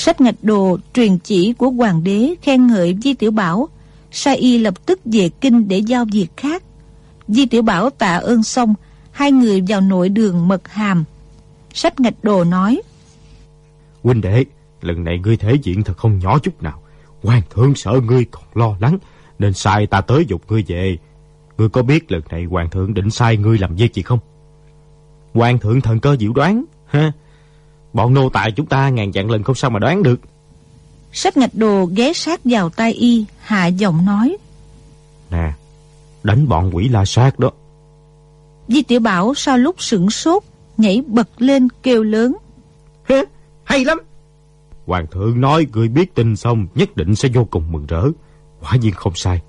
Sách ngạch đồ truyền chỉ của hoàng đế khen ngợi Di Tiểu Bảo, Sa Y lập tức về kinh để giao việc khác. Di Tiểu Bảo tạ ơn xong, hai người vào nội đường mật hàm. Sách ngạch đồ nói, Huynh đệ, lần này ngươi thể diện thật không nhỏ chút nào. Hoàng thượng sợ ngươi còn lo lắng, nên sai ta tới dục ngươi về. Ngươi có biết lần này hoàng thượng định sai ngươi làm việc gì không? Hoàng thượng thần cơ diệu đoán, ha? Bọn nô tài chúng ta ngàn vạn lần không sao mà đoán được. Sách ngạch đồ ghé sát vào tai y, hạ giọng nói. Nè, đánh bọn quỷ la sát đó. Di Tiểu Bảo sau lúc sửng sốt, nhảy bật lên kêu lớn. Hay lắm. Hoàng thượng nói người biết tin xong nhất định sẽ vô cùng mừng rỡ. Quả nhiên không sai.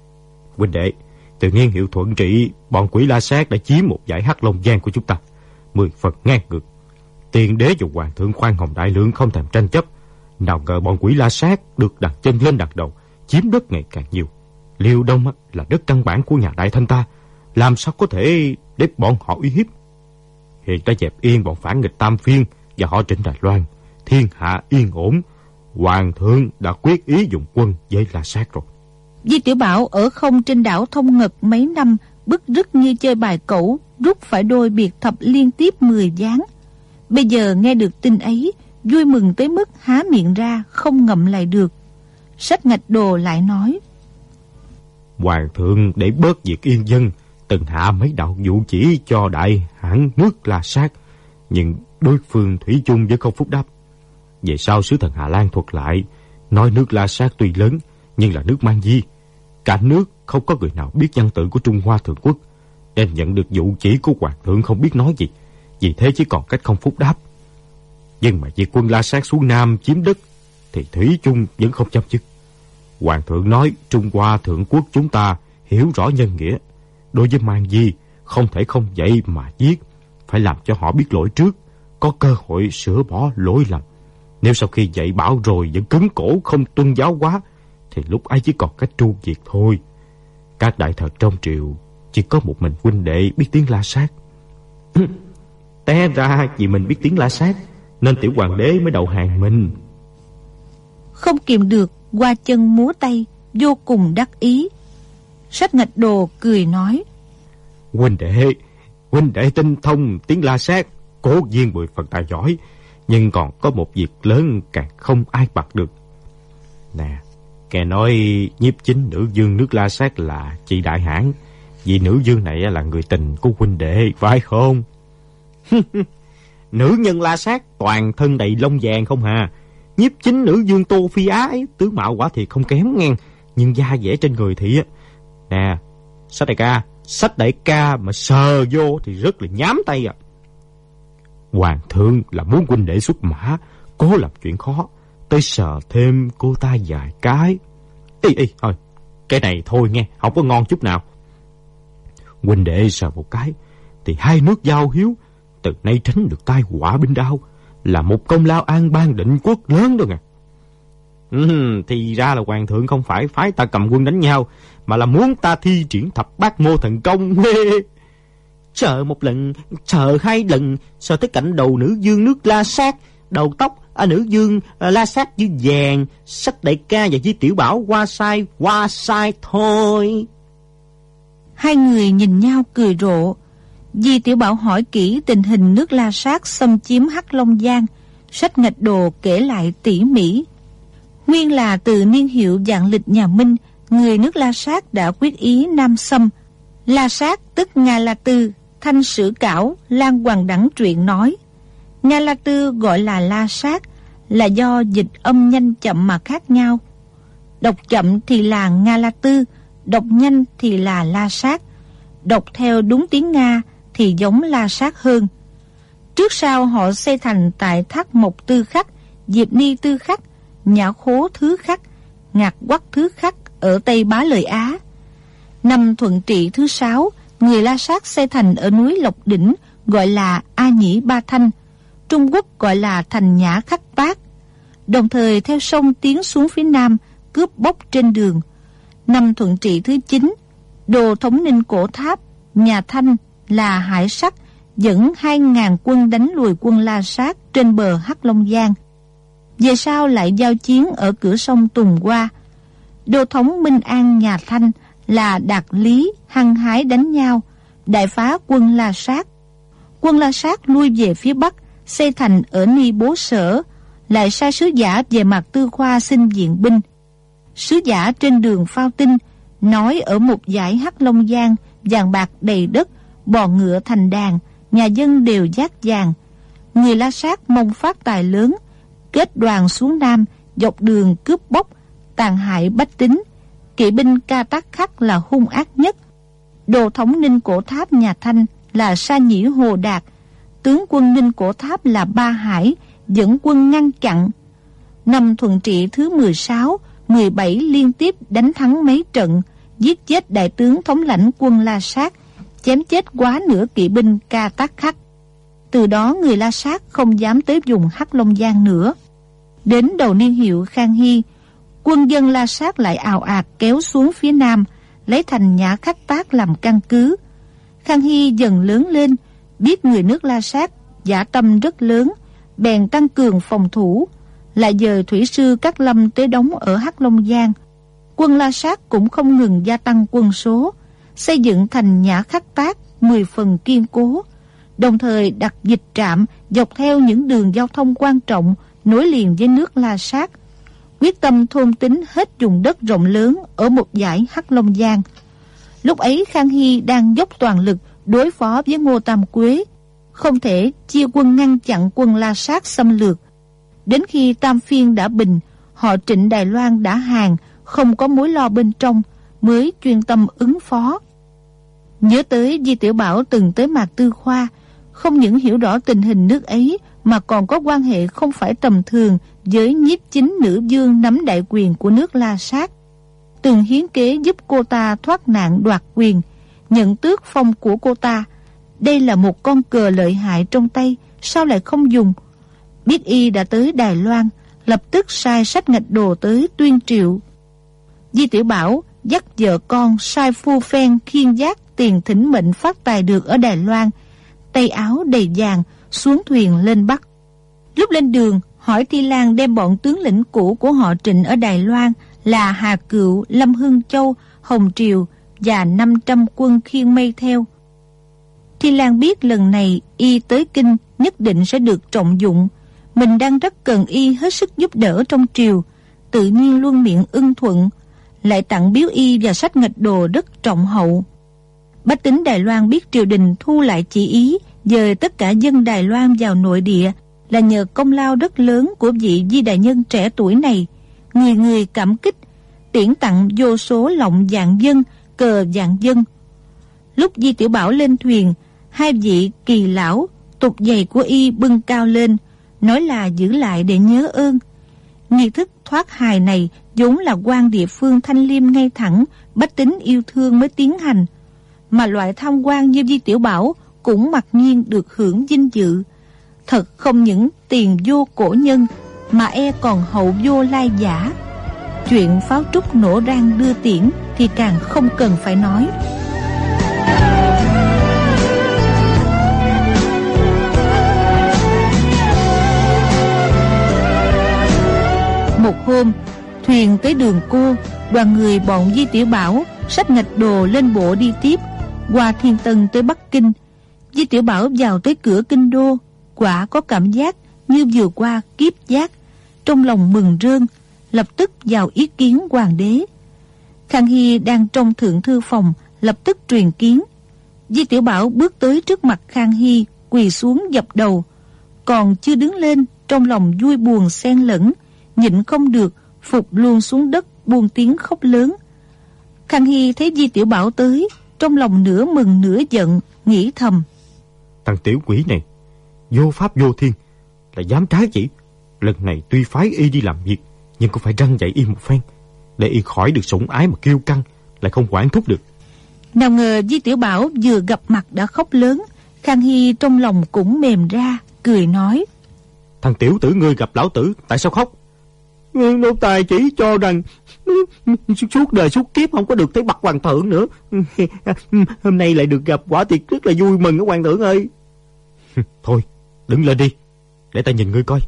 Huynh đệ, tự nhiên hiệu thuận trị, bọn quỷ la sát đã chiếm một giải hắc long giang của chúng ta. Mười phần ngang ngược. Tiền đế và hoàng thượng khoan hồng đại lượng không thèm tranh chấp. Nào ngờ bọn quỷ la sát được đặt chân lên đặt đầu, chiếm đất ngày càng nhiều. Liêu Đông là đất căn bản của nhà đại thanh ta. Làm sao có thể để bọn họ uy hiếp? Hiện đã dẹp yên bọn phản nghịch Tam Phiên và họ Trịnh Đài Loan. Thiên hạ yên ổn. Hoàng thượng đã quyết ý dùng quân với La Sát rồi. Di Tiểu Bảo ở không trên đảo Thông Ngật mấy năm, bức rứt như chơi bài cẩu, rút phải đôi biệt thập liên tiếp 10 gián. Bây giờ nghe được tin ấy, vui mừng tới mức há miệng ra, không ngậm lại được. Sách ngạch đồ lại nói. Hoàng thượng để bớt việc yên dân, từng hạ mấy đạo vụ chỉ cho đại hãng nước La Sát, nhưng đối phương thủy chung với không phúc đáp. Về sau sứ thần Hà Lan thuật lại, nói nước La Sát tuy lớn, nhưng là nước mang di. Cả nước không có người nào biết văn tự của Trung Hoa Thượng Quốc, Em nhận được vụ chỉ của Hoàng thượng không biết nói gì, vì thế chỉ còn cách không phúc đáp. Nhưng mà việc quân La Sát xuống Nam chiếm đất, thì Thủy chung vẫn không chấm dứt. Hoàng thượng nói Trung Hoa Thượng Quốc chúng ta hiểu rõ nhân nghĩa. Đối với mang di, không thể không dạy mà giết, phải làm cho họ biết lỗi trước, có cơ hội sửa bỏ lỗi lầm. Nếu sau khi dạy bảo rồi vẫn cứng cổ không tuân giáo quá, thì lúc ấy chỉ còn cách tru diệt thôi. Các đại thật trong triều chỉ có một mình huynh đệ biết tiếng la sát. Té ra vì mình biết tiếng la sát, nên tiểu hoàng đế mới đầu hàng mình. Không kìm được, qua chân múa tay, vô cùng đắc ý. Sách ngạch đồ cười nói. Huynh đệ, huynh đệ tinh thông tiếng la sát, cố nhiên mười phần tài giỏi, nhưng còn có một việc lớn càng không ai bật được. Nè, nghe nói nhiếp chính nữ dương nước la sát là chị đại hãn, vì nữ dương này là người tình của huynh đệ, phải không? Nữ nhân la sát toàn thân đầy lông vàng không hà, nhiếp chính nữ dương tô phi á ấy, tướng mạo quả thiệt không kém ngang, nhưng da dẻ trên người thì á. Nè, sách đại ca, sách đại ca mà sờ vô thì rất là nhám tay à. Hoàng thượng là muốn huynh đệ xuất mã, cố làm chuyện khó, tới sờ thêm cô ta vài cái. Ý, ý, thôi, cái này thôi nghe, không có ngon chút nào. Huynh đệ sờ một cái, thì hai nước giao hiếu, từ nay tránh được tai họa binh đao, là một công lao an ban định quốc lớn đó nè. Ừ, thì ra là hoàng thượng không phải phái ta cầm quân đánh nhau, mà là muốn ta thi triển thập bát mô thần công. Sợ một lần, sợ hai lần, sợ tới cảnh đầu nữ dương nước la sát, đầu tóc à, nữ dương à, la sát như vàng, sắc đại ca và di tiểu bảo qua sai, qua sai thôi. Hai người nhìn nhau cười rộ. Di Tiểu Bảo hỏi kỹ tình hình nước La Sát xâm chiếm Hắc Long Giang, sách ngạch đồ kể lại tỉ mỉ. Nguyên là từ niên hiệu dạng lịch nhà Minh, người nước La Sát đã quyết ý Nam xâm. La Sát tức Nga La Tư, Thanh Sử Cảo, Lan Hoàng Đẳng truyện nói. Nga La Tư gọi là La Sát, là do dịch âm nhanh chậm mà khác nhau. Đọc chậm thì là Nga La Tư, đọc nhanh thì là La Sát. Đọc theo đúng tiếng Nga thì giống La Sát hơn. Trước sau họ xây thành tại Thác Mộc Tư Khắc, Diệp Ni Tư Khắc, Nhã Khố Thứ Khắc, Ngạc Quắc Thứ Khắc ở Tây Bá Lợi Á. Năm thuận trị thứ sáu, người La Sát xây thành ở núi Lộc Đỉnh gọi là A Nhĩ Ba Thanh, Trung Quốc gọi là Thành Nhã Khắc Bát. Đồng thời theo sông tiến xuống phía nam, cướp bóc trên đường. Năm thuận trị thứ chín, đồ thống ninh cổ tháp, nhà Thanh là hải sắc dẫn 2.000 quân đánh lùi quân La Sát trên bờ Hắc Long Giang. Về sau lại giao chiến ở cửa sông Tùng Qua. Đô thống Minh An nhà Thanh là Đạt Lý hăng hái đánh nhau, đại phá quân La Sát. Quân La Sát lui về phía Bắc, xây thành ở Ni Bố Sở, lại sai sứ giả về mặt tư khoa xin diện binh. Sứ giả trên đường phao tinh, nói ở một giải Hắc Long Giang, vàng bạc đầy đất, bò ngựa thành đàn, nhà dân đều giác vàng. Người La Sát mong phát tài lớn, kết đoàn xuống Nam, dọc đường cướp bóc, tàn hại bách tính. Kỵ binh ca tác khắc là hung ác nhất. Đồ thống ninh cổ tháp nhà Thanh là Sa Nhĩ Hồ Đạt, tướng quân ninh cổ tháp là Ba Hải, dẫn quân ngăn chặn. Năm thuận trị thứ 16, 17 liên tiếp đánh thắng mấy trận, giết chết đại tướng thống lãnh quân La Sát, chém chết quá nửa kỵ binh ca tác khắc. Từ đó người La Sát không dám tới vùng Hắc Long Giang nữa. Đến đầu niên hiệu Khang Hy, quân dân La Sát lại ào ạt kéo xuống phía nam, lấy thành nhã khắc tác làm căn cứ. Khang Hy dần lớn lên, biết người nước La Sát giả tâm rất lớn, bèn tăng cường phòng thủ, lại giờ thủy sư các lâm tới đóng ở Hắc Long Giang. Quân La Sát cũng không ngừng gia tăng quân số, xây dựng thành nhã khắc tác 10 phần kiên cố, đồng thời đặt dịch trạm dọc theo những đường giao thông quan trọng nối liền với nước La Sát, quyết tâm thôn tính hết vùng đất rộng lớn ở một dải Hắc Long Giang. Lúc ấy Khang Hy đang dốc toàn lực đối phó với Ngô Tam Quế, không thể chia quân ngăn chặn quân La Sát xâm lược. Đến khi Tam Phiên đã bình, họ trịnh Đài Loan đã hàng, không có mối lo bên trong, mới chuyên tâm ứng phó. Nhớ tới Di Tiểu Bảo từng tới Mạc Tư Khoa, không những hiểu rõ tình hình nước ấy mà còn có quan hệ không phải tầm thường với nhiếp chính nữ dương nắm đại quyền của nước La Sát. Từng hiến kế giúp cô ta thoát nạn đoạt quyền, nhận tước phong của cô ta. Đây là một con cờ lợi hại trong tay, sao lại không dùng? Biết y đã tới Đài Loan, lập tức sai sách ngạch đồ tới tuyên triệu. Di Tiểu Bảo dắt vợ con sai phu phen khiên giác tiền thỉnh mệnh phát tài được ở Đài Loan, tay áo đầy vàng, xuống thuyền lên Bắc. Lúc lên đường, hỏi Thi Lan đem bọn tướng lĩnh cũ của họ Trịnh ở Đài Loan là Hà Cựu, Lâm Hưng Châu, Hồng Triều và 500 quân khiên mây theo. Thi Lan biết lần này y tới kinh nhất định sẽ được trọng dụng. Mình đang rất cần y hết sức giúp đỡ trong triều, tự nhiên luôn miệng ưng thuận, lại tặng biếu y và sách nghịch đồ rất trọng hậu. Bách tính Đài Loan biết triều đình thu lại chỉ ý dời tất cả dân Đài Loan vào nội địa là nhờ công lao rất lớn của vị di đại nhân trẻ tuổi này. Người người cảm kích, tiễn tặng vô số lọng dạng dân, cờ dạng dân. Lúc Di Tiểu Bảo lên thuyền, hai vị kỳ lão, tục giày của y bưng cao lên, nói là giữ lại để nhớ ơn. Nghi thức thoát hài này vốn là quan địa phương thanh liêm ngay thẳng, bách tính yêu thương mới tiến hành. Mà loại tham quan như Di Tiểu Bảo cũng mặc nhiên được hưởng dinh dự. Thật không những tiền vô cổ nhân, mà e còn hậu vô lai giả. Chuyện pháo trúc nổ rang đưa tiễn thì càng không cần phải nói. Hôm, thuyền tới đường cô, đoàn người bọn Di Tiểu Bảo sách ngạch đồ lên bộ đi tiếp, qua Thiên Tân tới Bắc Kinh. Di Tiểu Bảo vào tới cửa kinh đô, quả có cảm giác như vừa qua kiếp giác, trong lòng mừng rơn, lập tức vào ý kiến hoàng đế. Khang Hy đang trong thượng thư phòng, lập tức truyền kiến. Di Tiểu Bảo bước tới trước mặt Khang Hy, quỳ xuống dập đầu. Còn chưa đứng lên, trong lòng vui buồn xen lẫn, nhịn không được, phục luôn xuống đất buông tiếng khóc lớn. Khang Hy thấy Di Tiểu Bảo tới, trong lòng nửa mừng nửa giận, nghĩ thầm. Thằng tiểu quỷ này, vô pháp vô thiên, là dám trái chỉ. Lần này tuy phái y đi làm việc, nhưng cũng phải răng dạy y một phen, để y khỏi được sủng ái mà kêu căng, lại không quản thúc được. Nào ngờ Di Tiểu Bảo vừa gặp mặt đã khóc lớn, Khang Hy trong lòng cũng mềm ra, cười nói. Thằng tiểu tử ngươi gặp lão tử, tại sao khóc? Nô tài chỉ cho rằng suốt đời suốt kiếp không có được thấy mặt hoàng thượng nữa. Hôm nay lại được gặp quả thiệt rất là vui mừng đó hoàng thượng ơi. Thôi, đứng lên đi, để ta nhìn ngươi coi.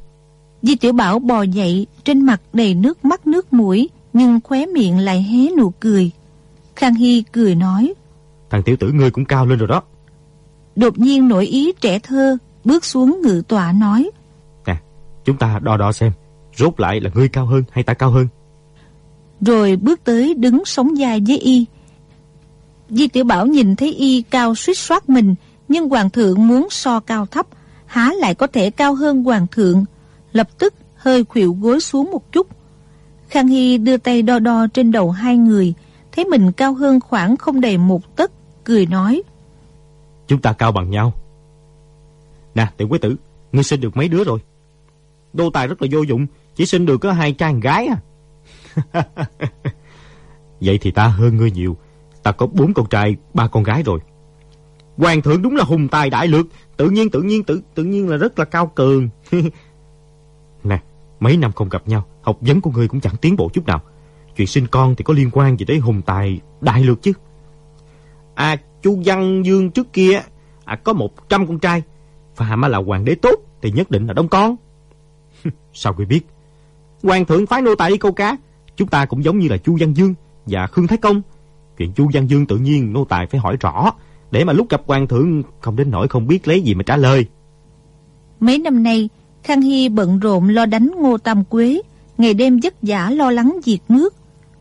Di Tiểu Bảo bò dậy, trên mặt đầy nước mắt nước mũi, nhưng khóe miệng lại hé nụ cười. Khang Hy cười nói. Thằng tiểu tử ngươi cũng cao lên rồi đó. Đột nhiên nổi ý trẻ thơ, bước xuống ngự tọa nói. Nè, chúng ta đo đo xem, rốt lại là ngươi cao hơn hay ta cao hơn. Rồi bước tới đứng sống dài với y. Di Tiểu Bảo nhìn thấy y cao suýt soát mình, nhưng hoàng thượng muốn so cao thấp, há lại có thể cao hơn hoàng thượng. Lập tức hơi khuỵu gối xuống một chút. Khang Hy đưa tay đo đo trên đầu hai người, thấy mình cao hơn khoảng không đầy một tấc, cười nói. Chúng ta cao bằng nhau. Nè, tiểu quý tử, ngươi sinh được mấy đứa rồi? Đô tài rất là vô dụng, chỉ sinh được có hai trai gái à. Vậy thì ta hơn ngươi nhiều. Ta có bốn con trai, ba con gái rồi. Hoàng thượng đúng là hùng tài đại lược, tự nhiên tự nhiên tự tự nhiên là rất là cao cường. nè, mấy năm không gặp nhau, học vấn của ngươi cũng chẳng tiến bộ chút nào. Chuyện sinh con thì có liên quan gì tới hùng tài đại lược chứ? À, chu Văn Dương trước kia à, có một trăm con trai, và mà là hoàng đế tốt thì nhất định là đông con. Sao ngươi biết? Hoàng thượng phái nô tài đi câu cá, chúng ta cũng giống như là chu Văn Dương và Khương Thái Công. Chuyện chu Văn Dương tự nhiên nô tài phải hỏi rõ, để mà lúc gặp hoàng thượng không đến nỗi không biết lấy gì mà trả lời. Mấy năm nay, Khang Hy bận rộn lo đánh Ngô Tam Quế, ngày đêm vất vả lo lắng diệt nước.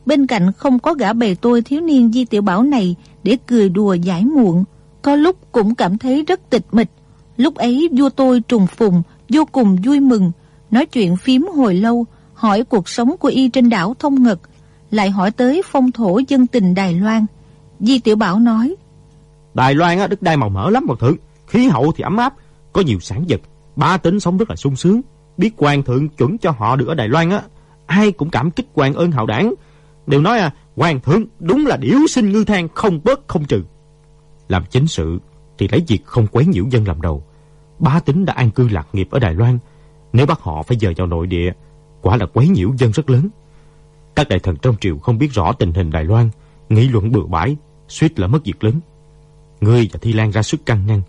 Bên cạnh không có gã bề tôi thiếu niên Di Tiểu Bảo này để cười đùa giải muộn. Có lúc cũng cảm thấy rất tịch mịch. Lúc ấy vua tôi trùng phùng, vô cùng vui mừng, nói chuyện phím hồi lâu, hỏi cuộc sống của y trên đảo Thông ngực lại hỏi tới phong thổ dân tình Đài Loan. Di Tiểu Bảo nói, Đài Loan á, đất đai màu mỡ lắm một thượng, khí hậu thì ấm áp, có nhiều sản vật, ba tính sống rất là sung sướng. Biết quan thượng chuẩn cho họ được ở Đài Loan á, ai cũng cảm kích quan ơn hậu đảng. Đều nói à, hoàng thượng đúng là điểu sinh ngư thang không bớt không trừ. Làm chính sự thì lấy việc không quấy nhiễu dân làm đầu. Ba tính đã an cư lạc nghiệp ở Đài Loan. Nếu bắt họ phải dời vào nội địa, quả là quấy nhiễu dân rất lớn. Các đại thần trong triều không biết rõ tình hình Đài Loan, nghị luận bừa bãi, suýt là mất việc lớn. Ngươi và Thi Lan ra sức căn ngăn,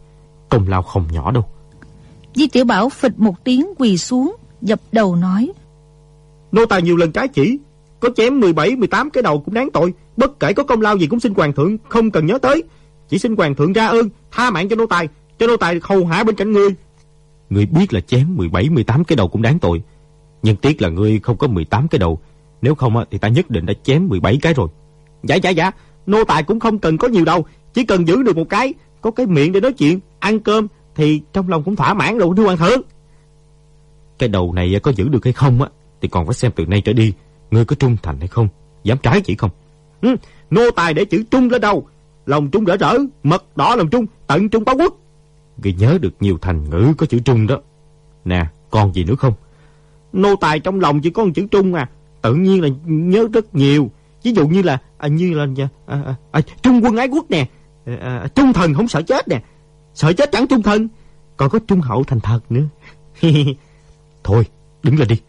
công lao không nhỏ đâu. Di Tiểu Bảo phịch một tiếng quỳ xuống, dập đầu nói. Nô tài nhiều lần trái chỉ, có chém 17, 18 cái đầu cũng đáng tội. Bất kể có công lao gì cũng xin hoàng thượng, không cần nhớ tới. Chỉ xin hoàng thượng ra ơn, tha mạng cho nô tài, cho nô tài hầu hạ bên cạnh ngươi. Ngươi biết là chém 17, 18 cái đầu cũng đáng tội. Nhưng tiếc là ngươi không có 18 cái đầu. Nếu không thì ta nhất định đã chém 17 cái rồi. Dạ dạ dạ, nô tài cũng không cần có nhiều đâu. Chỉ cần giữ được một cái, có cái miệng để nói chuyện, ăn cơm thì trong lòng cũng thỏa mãn rồi thưa hoàng thượng. Cái đầu này có giữ được hay không á thì còn phải xem từ nay trở đi ngươi có trung thành hay không, dám trái chỉ không. Ừ, nô tài để chữ trung lên đầu, lòng trung rỡ rỡ, mật đỏ lòng trung, tận trung báo quốc. Ngươi nhớ được nhiều thành ngữ có chữ trung đó. Nè, còn gì nữa không? Nô tài trong lòng chỉ có một chữ trung à, tự nhiên là nhớ rất nhiều. Ví dụ như là à, như là à, à, à, à trung quân ái quốc nè, à, à, à, trung thần không sợ chết nè, sợ chết chẳng trung thần, còn có trung hậu thành thật nữa. Thôi, đứng lên đi.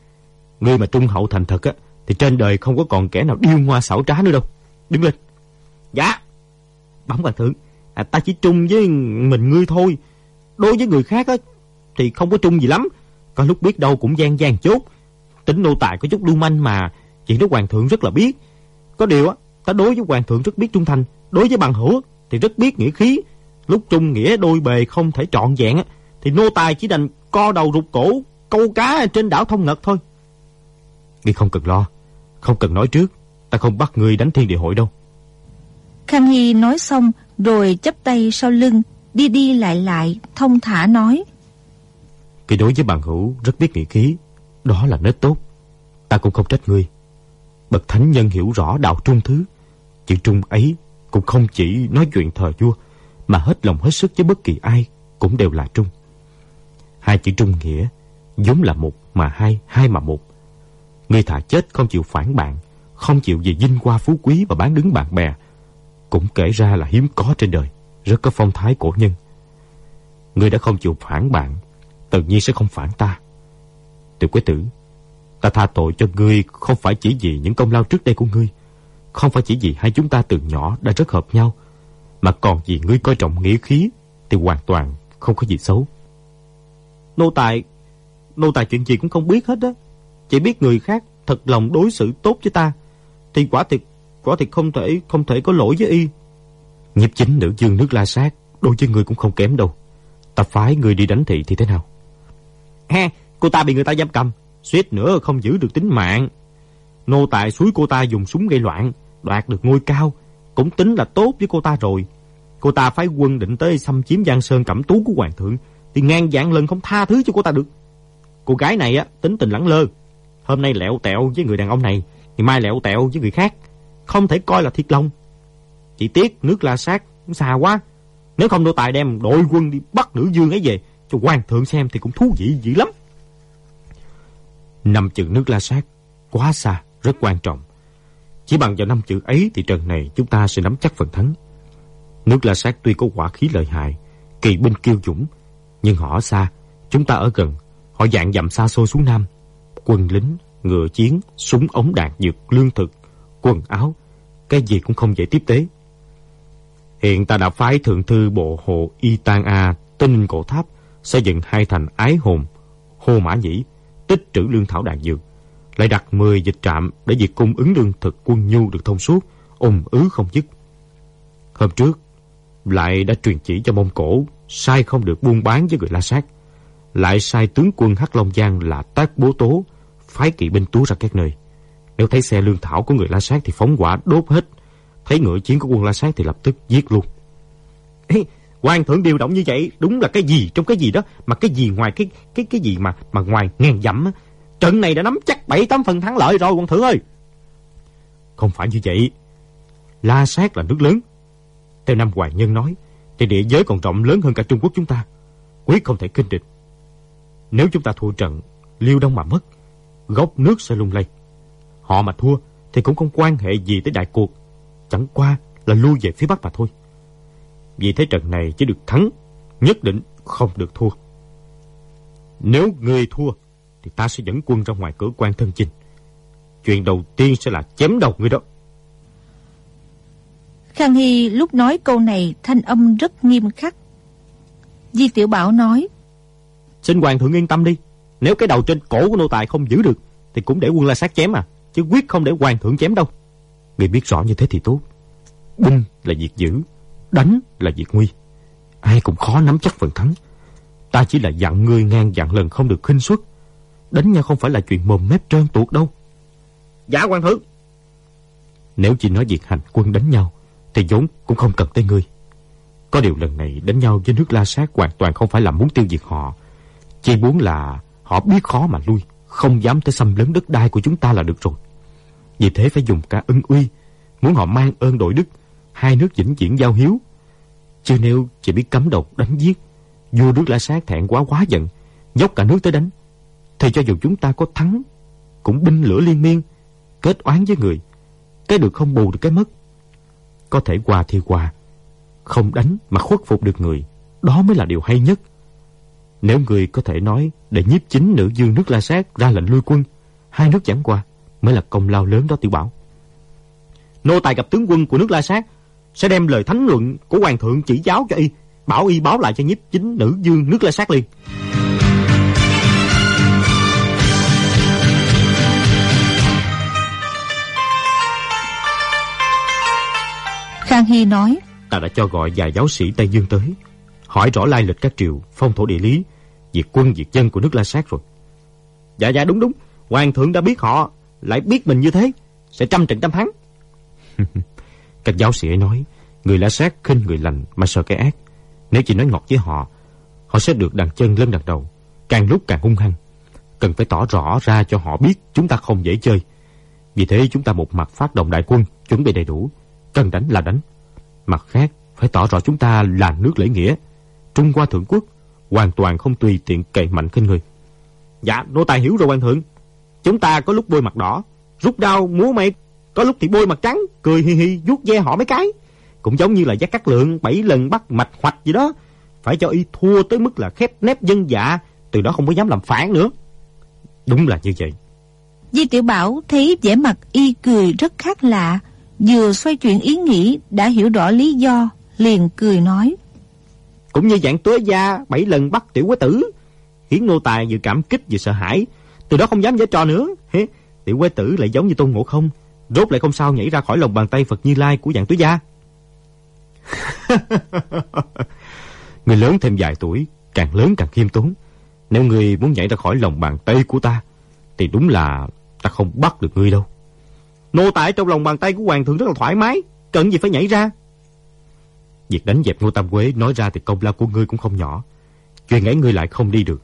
Ngươi mà trung hậu thành thật á, thì trên đời không có còn kẻ nào điêu ngoa xảo trá nữa đâu. Đứng lên. Dạ. Bấm hòa thượng, à, ta chỉ trung với mình ngươi thôi. Đối với người khác á, thì không có trung gì lắm. Có lúc biết đâu cũng gian gian chốt. Tính nô tài có chút lưu manh mà, chuyện đó hoàng thượng rất là biết. Có điều á, ta đối với hoàng thượng rất biết trung thành, đối với bằng hữu thì rất biết nghĩa khí. Lúc trung nghĩa đôi bề không thể trọn vẹn á, thì nô tài chỉ đành co đầu rụt cổ câu cá trên đảo thông ngật thôi. Ngươi không cần lo, không cần nói trước, ta không bắt ngươi đánh thiên địa hội đâu. Khang Hy nói xong rồi chắp tay sau lưng, đi đi lại lại, thông thả nói. Khi đối với bằng hữu rất biết nghị khí, đó là nết tốt. Ta cũng không trách ngươi. Bậc thánh nhân hiểu rõ đạo trung thứ. Chữ trung ấy cũng không chỉ nói chuyện thờ vua, mà hết lòng hết sức với bất kỳ ai cũng đều là trung. Hai chữ trung nghĩa giống là một mà hai, hai mà một. ngươi thà chết không chịu phản bạn, không chịu vì vinh qua phú quý và bán đứng bạn bè, cũng kể ra là hiếm có trên đời, rất có phong thái cổ nhân. Ngươi đã không chịu phản bạn, tự nhiên sẽ không phản ta. Tiểu quế tử, ta tha tội cho ngươi không phải chỉ vì những công lao trước đây của ngươi, không phải chỉ vì hai chúng ta từ nhỏ đã rất hợp nhau, mà còn vì ngươi coi trọng nghĩa khí thì hoàn toàn không có gì xấu. Nô tài, nô tài chuyện gì cũng không biết hết đó. Chỉ biết người khác thật lòng đối xử tốt với ta, thì quả thiệt, quả thiệt không thể, không thể có lỗi với y. Nhiếp chính nữ dương nước la sát, đối với ngươi cũng không kém đâu. Ta phái người đi đánh thị thì thế nào? Ha, cô ta bị người ta giam cầm, suýt nữa không giữ được tính mạng. Nô tài suối cô ta dùng súng gây loạn, đoạt được ngôi cao, cũng tính là tốt với cô ta rồi. Cô ta phái quân định tới xâm chiếm Giang Sơn Cẩm Tú của Hoàng thượng, thì ngang dạng lần không tha thứ cho cô ta được. Cô gái này á tính tình lẳng lơ, hôm nay lẹo tẹo với người đàn ông này, thì mai lẹo tẹo với người khác, không thể coi là thiệt lòng. Chỉ tiếc nước La Sát xa quá, nếu không nô tài đem đội quân đi bắt nữ dương ấy về cho hoàng thượng xem thì cũng thú vị dữ lắm. Năm chữ nước La Sát quá xa, rất quan trọng. Chỉ bằng vào năm chữ ấy thì trận này chúng ta sẽ nắm chắc phần thắng. Nước La Sát tuy có quả khí lợi hại, kỳ binh kiêu dũng, nhưng họ ở xa, chúng ta ở gần, họ dạng dặm xa xôi xuống Nam. Quân lính, ngựa chiến, súng ống đạn dược, lương thực, quần áo, cái gì cũng không dễ tiếp tế. Hiện ta đã phái thượng thư bộ hộ Y Tan A tinh cổ tháp xây dựng hai thành ái hồn, hồ mã nhĩ, tích trữ lương thảo đạn dược, lại đặt 10 dịch trạm để việc cung ứng lương thực quân nhu được thông suốt, ung ứ không dứt. Hôm trước, lại đã truyền chỉ cho Mông Cổ sai không được buôn bán với người La Sát, lại sai tướng quân Hắc Long Giang là Tác Bố Tố phái kỵ binh tú ra các nơi. Nếu thấy xe lương thảo của người La Sát thì phóng hỏa đốt hết, thấy ngựa chiến của quân La Sát thì lập tức giết luôn. Ê, Hoàng thượng điều động như vậy đúng là cái gì trong cái gì đó mà cái gì ngoài cái cái cái gì mà mà ngoài ngàn dặm trận này đã nắm chắc bảy tám phần thắng lợi rồi quan thượng ơi. Không phải như vậy. La Sát là nước lớn. Theo năm Hoàng Nhân nói, thì địa giới còn rộng lớn hơn cả Trung Quốc chúng ta. Quyết không thể kinh địch. Nếu chúng ta thua trận, Liêu Đông mà mất, gốc nước sẽ lung lay. Họ mà thua thì cũng không quan hệ gì tới đại cuộc. Chẳng qua là lui về phía Bắc mà thôi. Vì thế trận này chỉ được thắng, nhất định không được thua. Nếu người thua, thì ta sẽ dẫn quân ra ngoài cửa quan thân chinh. Chuyện đầu tiên sẽ là chém đầu người đó. Khang Hy lúc nói câu này thanh âm rất nghiêm khắc. Di Tiểu Bảo nói, Xin hoàng thượng yên tâm đi, nếu cái đầu trên cổ của nô tài không giữ được, thì cũng để quân la sát chém à, chứ quyết không để hoàng thượng chém đâu. Người biết rõ như thế thì tốt. Binh là việc giữ, đánh là việc nguy. Ai cũng khó nắm chắc phần thắng. Ta chỉ là dặn ngươi ngang dặn lần không được khinh suất. Đánh nhau không phải là chuyện mồm mép trơn tuột đâu. Dạ hoàng thượng. Nếu chỉ nói việc hành quân đánh nhau, thì vốn cũng không cần tới ngươi. Có điều lần này đánh nhau với nước La Sát hoàn toàn không phải là muốn tiêu diệt họ. Chỉ muốn là họ biết khó mà lui, không dám tới xâm lấn đất đai của chúng ta là được rồi. Vì thế phải dùng cả ân uy, muốn họ mang ơn đội đức, hai nước vĩnh viễn giao hiếu. Chứ nếu chỉ biết cấm độc đánh giết, vua nước La Sát thẹn quá quá giận, dốc cả nước tới đánh, thì cho dù chúng ta có thắng, cũng binh lửa liên miên, kết oán với người, cái được không bù được cái mất. Có thể quà thì quà không đánh mà khuất phục được người, đó mới là điều hay nhất. Nếu người có thể nói để nhiếp chính nữ dương nước La Sát ra lệnh lui quân, hai nước chẳng qua mới là công lao lớn đó tiểu bảo. Nô tài gặp tướng quân của nước La Sát sẽ đem lời thánh luận của hoàng thượng chỉ giáo cho y, bảo y báo lại cho nhiếp chính nữ dương nước La Sát liền. Khang Hy nói, Ta đã cho gọi vài giáo sĩ Tây Dương tới, hỏi rõ lai lịch các triều, phong thổ địa lý, diệt quân diệt dân của nước La Sát rồi. Dạ dạ đúng đúng, hoàng thượng đã biết họ, lại biết mình như thế, sẽ trăm trận trăm thắng. Các giáo sĩ ấy nói, người lã Sát khinh người lành mà sợ cái ác. Nếu chỉ nói ngọt với họ, họ sẽ được đằng chân lên đằng đầu, càng lúc càng hung hăng. Cần phải tỏ rõ ra cho họ biết chúng ta không dễ chơi. Vì thế chúng ta một mặt phát động đại quân, chuẩn bị đầy đủ, cần đánh là đánh. Mặt khác, phải tỏ rõ chúng ta là nước lễ nghĩa, Trung Hoa Thượng Quốc, hoàn toàn không tùy tiện cậy mạnh khinh người. Dạ, nô tài hiểu rồi quan thượng. Chúng ta có lúc bôi mặt đỏ, rút đau, múa may, có lúc thì bôi mặt trắng, cười hi hi, vuốt ve họ mấy cái. Cũng giống như là giác cát lượng bảy lần bắt mạch hoạch gì đó. Phải cho y thua tới mức là khép nép dân dạ, từ đó không có dám làm phản nữa. Đúng là như vậy. Di Tiểu Bảo thấy vẻ mặt y cười rất khác lạ, vừa xoay chuyển ý nghĩ đã hiểu rõ lý do, liền cười nói. Cũng như dạng tuế gia bảy lần bắt tiểu quế tử, khiến nô tài vừa cảm kích vừa sợ hãi, từ đó không dám giả trò nữa. Tiểu quế tử lại giống như tôn ngộ không, rốt lại không sao nhảy ra khỏi lòng bàn tay Phật Như Lai của dạng túi gia. người lớn thêm vài tuổi, càng lớn càng khiêm tốn. Nếu người muốn nhảy ra khỏi lòng bàn tay của ta, thì đúng là ta không bắt được ngươi đâu. Nô tài trong lòng bàn tay của hoàng thượng rất là thoải mái, cần gì phải nhảy ra. Việc đánh dẹp Ngô Tam Quế nói ra thì công lao của ngươi cũng không nhỏ. Chuyện ấy ngươi lại không đi được.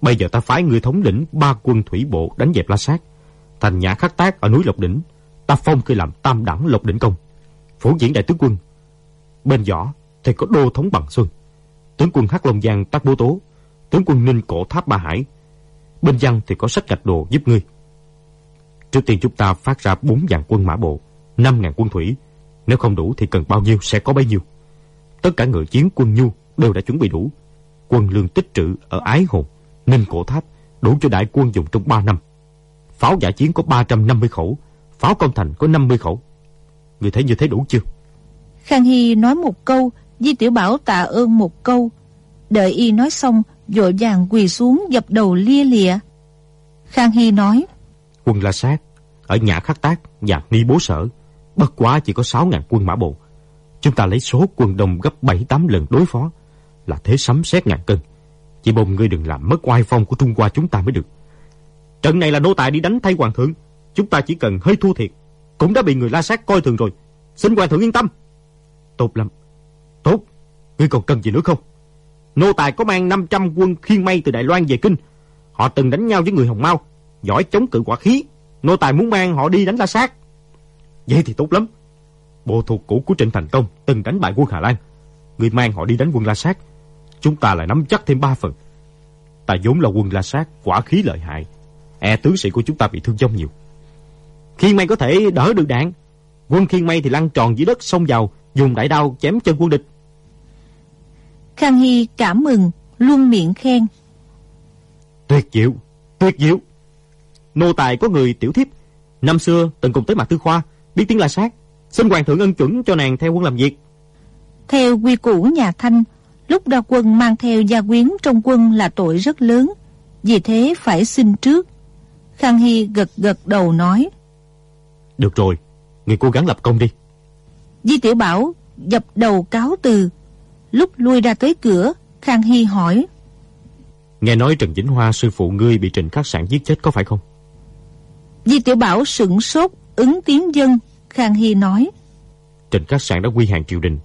Bây giờ ta phái ngươi thống lĩnh ba quân thủy bộ đánh dẹp La Sát. Thành nhà khắc tác ở núi Lộc Đỉnh. Ta phong khi làm tam đẳng Lộc Đỉnh Công. Phổ diễn đại tướng quân. Bên võ thì có đô thống bằng xuân. Tướng quân Hắc Long Giang Tác Bố Tố. Tướng quân Ninh Cổ Tháp Ba Hải. Bên văn thì có sách gạch đồ giúp ngươi. Trước tiên chúng ta phát ra bốn vạn quân mã bộ, năm ngàn quân thủy. Nếu không đủ thì cần bao nhiêu sẽ có bấy nhiêu. Tất cả ngựa chiến quân nhu đều đã chuẩn bị đủ. Quân lương tích trữ ở Ái Hồn, Ninh Cổ Tháp đủ cho đại quân dùng trong ba năm. Pháo giả chiến có 350 khẩu, pháo công thành có 50 khẩu. Người thấy như thế đủ chưa? Khang Hy nói một câu, Di Tiểu Bảo tạ ơn một câu. Đợi y nói xong, vội vàng quỳ xuống dập đầu lia lịa. Khang Hy nói, Quân La Sát, ở Nhã Khắc Tác và Ni Bố Sở, bất quá chỉ có 6.000 quân mã bộ. Chúng ta lấy số quân đông gấp 7-8 lần đối phó, là thế sấm sét ngàn cân. Chỉ mong ngươi đừng làm mất oai phong của Trung Hoa chúng ta mới được. Trận này là nô tài đi đánh thay hoàng thượng, chúng ta chỉ cần hơi thua thiệt, cũng đã bị người La Sát coi thường rồi. Xin hoàng thượng yên tâm. Tốt lắm. Tốt, ngươi còn cần gì nữa không? Nô tài có mang 500 quân khiên mây từ Đài Loan về Kinh. Họ từng đánh nhau với người Hồng Mao, giỏi chống cự quả khí. Nô tài muốn mang họ đi đánh La Sát. Vậy thì tốt lắm. Bộ thuộc cũ của Trịnh Thành Công từng đánh bại quân Hà Lan. Người mang họ đi đánh quân La Sát. Chúng ta lại nắm chắc thêm ba phần. Ta vốn là quân La Sát, quả khí lợi hại. E tướng sĩ của chúng ta bị thương vong nhiều. Khiên mây có thể đỡ được đạn. Quân khiên mây thì lăn tròn dưới đất xông vào, dùng đại đao chém chân quân địch. Khang Hy cảm mừng, luôn miệng khen. Tuyệt diệu, tuyệt diệu. Nô tài có người tiểu thiếp, năm xưa từng cùng tới mặt tư khoa, biết tiếng La Sát. Xin hoàng thượng ân chuẩn cho nàng theo quân làm việc. Theo quy củ nhà Thanh, lúc ra quân mang theo gia quyến trong quân là tội rất lớn, vì thế phải xin trước. Khang Hy gật gật đầu nói. Được rồi, người cố gắng lập công đi. Di Tiểu Bảo dập đầu cáo từ. Lúc lui ra tới cửa, Khang Hy hỏi. Nghe nói Trần Vĩnh Hoa sư phụ ngươi bị Trịnh Khắc Sản giết chết có phải không? Di Tiểu Bảo sửng sốt, ứng tiếng dân. Khang Hy nói. Trịnh Khắc Sản đã quy hàng triều đình.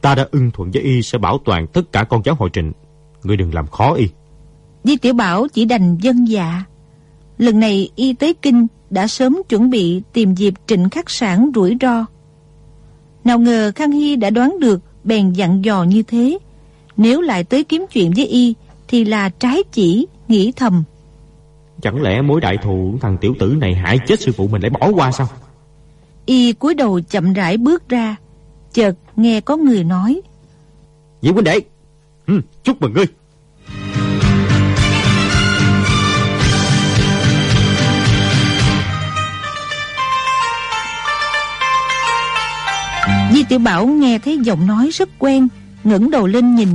Ta đã ưng thuận với y sẽ bảo toàn tất cả con cháu hội Trịnh. Ngươi đừng làm khó y. Di Tiểu Bảo chỉ đành dân dạ. Lần này y tới kinh đã sớm chuẩn bị tìm dịp Trịnh Khắc Sản rủi ro. Nào ngờ Khang Hy đã đoán được bèn dặn dò như thế. Nếu lại tới kiếm chuyện với y thì là trái chỉ, nghĩ thầm. Chẳng lẽ mối đại thù thằng tiểu tử này hại chết sư phụ mình lại bỏ qua sao? Y cúi đầu chậm rãi bước ra, chợt nghe có người nói. Diệu huynh đệ, ừ, chúc mừng ngươi. Di Tiểu Bảo nghe thấy giọng nói rất quen, ngẩng đầu lên nhìn,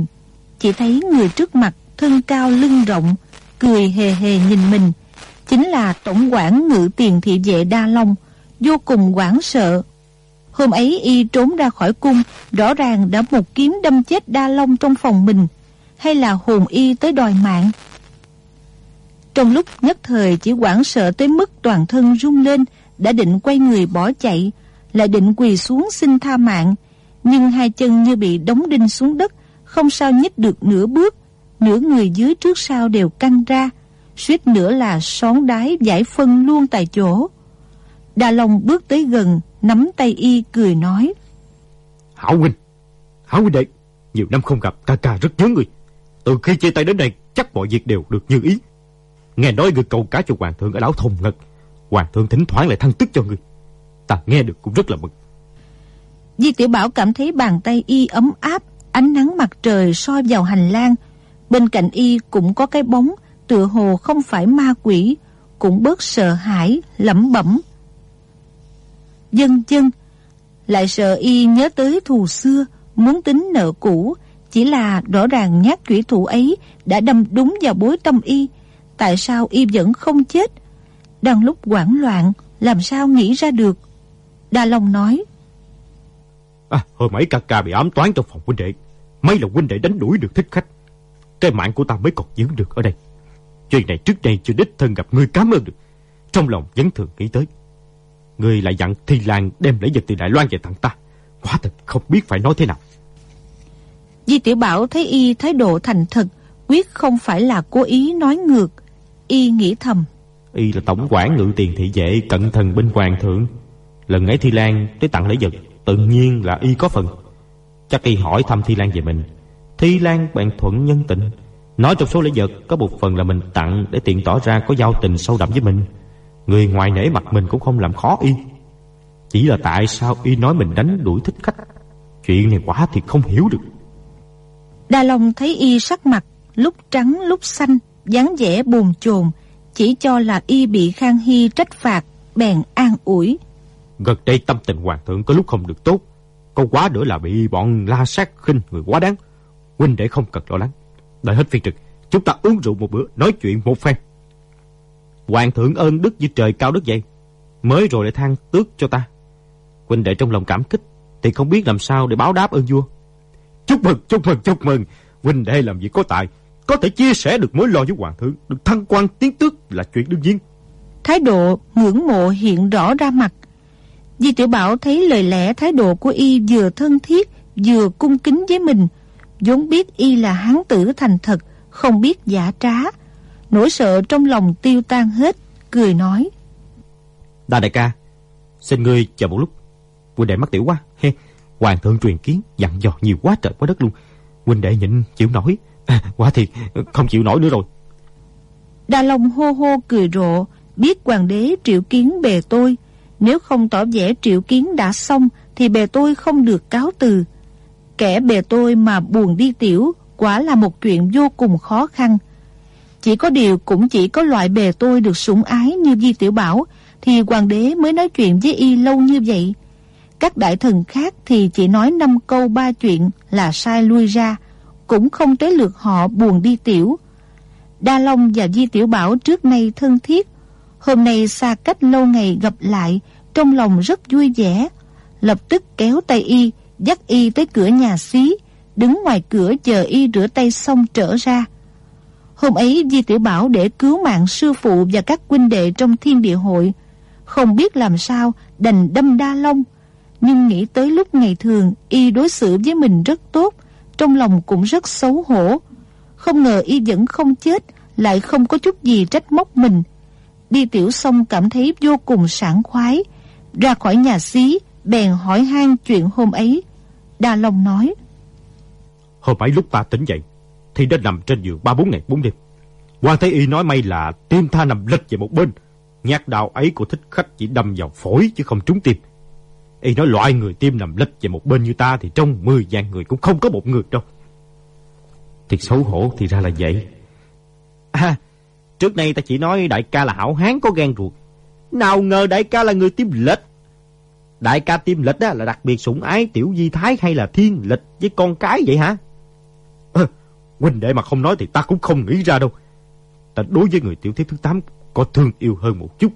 chỉ thấy người trước mặt thân cao lưng rộng, cười hề hề nhìn mình, chính là tổng quản ngự tiền thị vệ Đa Long, vô cùng hoảng sợ. Hôm ấy y trốn ra khỏi cung, rõ ràng đã một kiếm đâm chết Đa Long trong phòng mình, hay là hồn y tới đòi mạng. Trong lúc nhất thời chỉ hoảng sợ tới mức toàn thân run lên, đã định quay người bỏ chạy, lại định quỳ xuống xin tha mạng, nhưng hai chân như bị đóng đinh xuống đất, không sao nhích được nửa bước, nửa người dưới trước sau đều căng ra, suýt nữa là xón đái giải phân luôn tại chỗ. Đa Long bước tới gần, nắm tay y cười nói. Hảo huynh, Hảo huynh đệ, nhiều năm không gặp, ca ca rất nhớ người. Từ khi chia tay đến đây, chắc mọi việc đều được như ý. Nghe nói người cầu cá cho hoàng thượng ở đảo thùng Ngật. Hoàng thượng thỉnh thoảng lại thăng tức cho người. Ta nghe được cũng rất là mừng. Di Tiểu Bảo cảm thấy bàn tay y ấm áp, ánh nắng mặt trời soi vào hành lang. Bên cạnh y cũng có cái bóng, tựa hồ không phải ma quỷ, cũng bớt sợ hãi, lẩm bẩm. Dân dân, lại sợ y nhớ tới thù xưa, muốn tính nợ cũ, chỉ là rõ ràng nhát quỷ thủ ấy đã đâm đúng vào bối tâm y. Tại sao y vẫn không chết? Đang lúc quảng loạn, làm sao nghĩ ra được? Đa Long nói. À, hồi mấy ca ca bị ám toán trong phòng huynh đệ. Mấy là huynh đệ đánh đuổi được thích khách. Cái mạng của ta mới còn giữ được ở đây. Chuyện này trước đây chưa đích thân gặp ngươi cảm ơn được. Trong lòng vẫn thường nghĩ tới. Ngươi lại dặn Thi Lan đem lễ vật từ Đại Loan về tặng ta. Quả thật không biết phải nói thế nào. Di Tiểu Bảo thấy y thái độ thành thật, quyết không phải là cố ý nói ngược. Y nghĩ thầm. Y là tổng quản ngự tiền thị vệ cận thần bên hoàng thượng. Lần ấy Thi Lan tới tặng lễ vật, tự nhiên là y có phần. Chắc y hỏi thăm Thi Lan về mình. Thi Lan bạn thuận nhân tình. Nói trong số lễ vật có một phần là mình tặng để tiện tỏ ra có giao tình sâu đậm với mình. Người ngoài nể mặt mình cũng không làm khó y. Chỉ là tại sao y nói mình đánh đuổi thích khách. Chuyện này quá thì không hiểu được. Đa Long thấy y sắc mặt, lúc trắng lúc xanh, dáng vẻ buồn chồn, chỉ cho là y bị Khang Hy trách phạt, bèn an ủi. Gần đây tâm tình hoàng thượng có lúc không được tốt, có quá nữa là bị bọn la sát khinh người quá đáng. Huynh để không cần lo lắng. Đợi hết phiên trực, chúng ta uống rượu một bữa, nói chuyện một phen. Hoàng thượng ơn đức như trời cao đất dày, mới rồi lại than tước cho ta. Huynh đệ trong lòng cảm kích, thì không biết làm sao để báo đáp ơn vua. Chúc mừng, chúc mừng, chúc mừng. Huynh đệ làm việc có tài, có thể chia sẻ được mối lo với hoàng thượng, được thăng quan tiến tước là chuyện đương nhiên. Thái độ ngưỡng mộ hiện rõ ra mặt. Di Tiểu Bảo thấy lời lẽ thái độ của y vừa thân thiết, vừa cung kính với mình, vốn biết y là hán tử thành thật, không biết giả trá. Nỗi sợ trong lòng tiêu tan hết, cười nói. Đa đại ca, xin ngươi chờ một lúc. Huynh đệ mắc tiểu quá. He, hoàng thượng truyền kiến, dặn dò nhiều quá trời quá đất luôn. Huynh đệ nhịn chịu nổi. À, quá thiệt, không chịu nổi nữa rồi. Đa Long hô hô cười rộ, biết hoàng đế triệu kiến bề tôi. Nếu không tỏ vẻ triệu kiến đã xong, thì bề tôi không được cáo từ. Kẻ bề tôi mà buồn đi tiểu, quả là một chuyện vô cùng khó khăn. Chỉ có điều cũng chỉ có loại bề tôi được sủng ái như Di Tiểu Bảo, thì hoàng đế mới nói chuyện với y lâu như vậy. Các đại thần khác thì chỉ nói năm câu ba chuyện là sai lui ra, cũng không tới lượt họ buồn đi tiểu. Đa Long và Di Tiểu Bảo trước nay thân thiết, hôm nay xa cách lâu ngày gặp lại, trong lòng rất vui vẻ. Lập tức kéo tay y, dắt y tới cửa nhà xí, đứng ngoài cửa chờ y rửa tay xong trở ra. Hôm ấy Di Tiểu Bảo để cứu mạng sư phụ và các huynh đệ trong thiên địa hội, không biết làm sao đành đâm Đa Long, nhưng nghĩ tới lúc ngày thường y đối xử với mình rất tốt, trong lòng cũng rất xấu hổ. Không ngờ y vẫn không chết, lại không có chút gì trách móc mình. Đi tiểu xong cảm thấy vô cùng sảng khoái. Ra khỏi nhà xí, bèn hỏi han chuyện hôm ấy. Đa Long nói. Hôm ấy lúc ta tỉnh dậy, thì đã nằm trên giường ba bốn ngày bốn đêm. Hoàng Thái Y nói may là tim ta nằm lệch về một bên. Nhát đào ấy của thích khách chỉ đâm vào phổi chứ không trúng tim. Y nói loại người tim nằm lệch về một bên như ta thì trong 10 vạn người cũng không có một người đâu. Thiệt xấu hổ thì ra là vậy. À, trước đây ta chỉ nói đại ca là hảo hán có gan ruột. Nào ngờ đại ca là người tim lệch. Đại ca tim lệch đó là đặc biệt sủng ái tiểu di thái hay là thiên lệch với con cái vậy hả? À, huynh đệ mà không nói thì ta cũng không nghĩ ra đâu. Ta đối với người tiểu thiếp thứ 8 có thương yêu hơn một chút.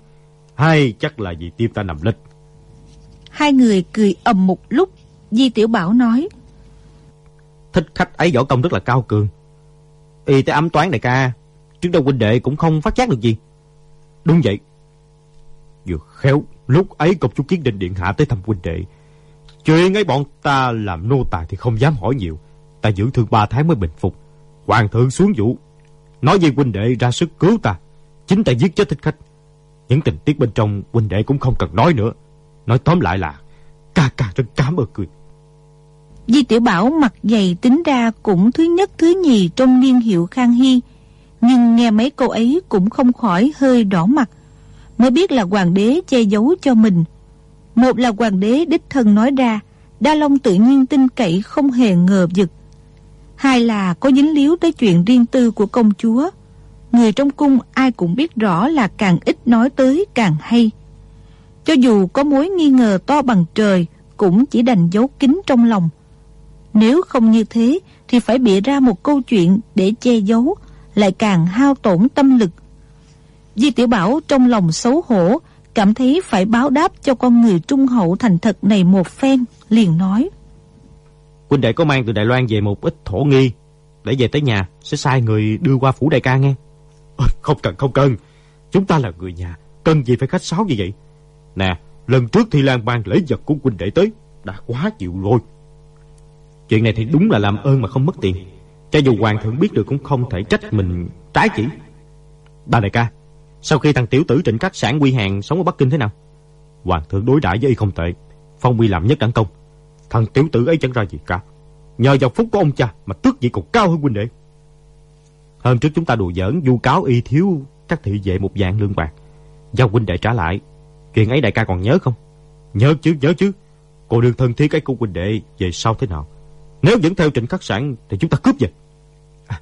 Hay chắc là vì tim ta nằm lệch. Hai người cười ầm một lúc, Di Tiểu Bảo nói. Thích khách ấy võ công rất là cao cường. Y tới ấm toán đại ca, trước đâu huynh đệ cũng không phát giác được gì. Đúng vậy. Vừa khéo, lúc ấy công chúa kiến định điện hạ tới thăm huynh đệ. Chuyện ấy bọn ta làm nô tài thì không dám hỏi nhiều. Ta dưỡng thương ba tháng mới bình phục. Hoàng thượng xuống vụ. Nói với huynh đệ ra sức cứu ta. Chính ta giết chết thích khách. Những tình tiết bên trong huynh đệ cũng không cần nói nữa. Nói tóm lại là ca ca rất cảm ơn cười. Di Tiểu Bảo mặt dày tính ra cũng thứ nhất thứ nhì trong niên hiệu Khang Hy, nhưng nghe mấy câu ấy cũng không khỏi hơi đỏ mặt, mới biết là hoàng đế che giấu cho mình. Một là hoàng đế đích thân nói ra, Đa Long tự nhiên tin cậy không hề ngờ vực. Hai là có dính líu tới chuyện riêng tư của công chúa. Người trong cung ai cũng biết rõ là càng ít nói tới càng hay. Cho dù có mối nghi ngờ to bằng trời, cũng chỉ đành giấu kín trong lòng. Nếu không như thế, thì phải bịa ra một câu chuyện để che giấu, lại càng hao tổn tâm lực. Di Tiểu Bảo trong lòng xấu hổ, cảm thấy phải báo đáp cho con người trung hậu thành thật này một phen, liền nói. Huynh đệ có mang từ Đài Loan về một ít thổ nghi, để về tới nhà sẽ sai người đưa qua phủ đại ca nghe. không cần, không cần. Chúng ta là người nhà, cần gì phải khách sáo như vậy? Nè, lần trước Thi Lan mang lễ vật của huynh đệ tới, đã quá chịu rồi. Chuyện này thì đúng là làm ơn mà không mất tiền. Cho dù hoàng thượng biết được cũng không thể trách mình trái chỉ. Ba đại ca, sau khi thằng tiểu tử trịnh các sản quy hàng sống ở Bắc Kinh thế nào? Hoàng thượng đối đãi với y không tệ, phong quy làm nhất đẳng công. Thằng tiểu tử ấy chẳng ra gì cả. Nhờ vào phúc của ông cha mà tước vị còn cao hơn huynh đệ. Hôm trước chúng ta đùa giỡn vu cáo y thiếu các thị vệ một dạng lương bạc. Giao huynh đệ trả lại. Chuyện ấy đại ca còn nhớ không? Nhớ chứ, nhớ chứ. Cô đường thân thiết ấy của huynh đệ về sau thế nào? Nếu vẫn theo trịnh khắc sản thì chúng ta cướp về. À,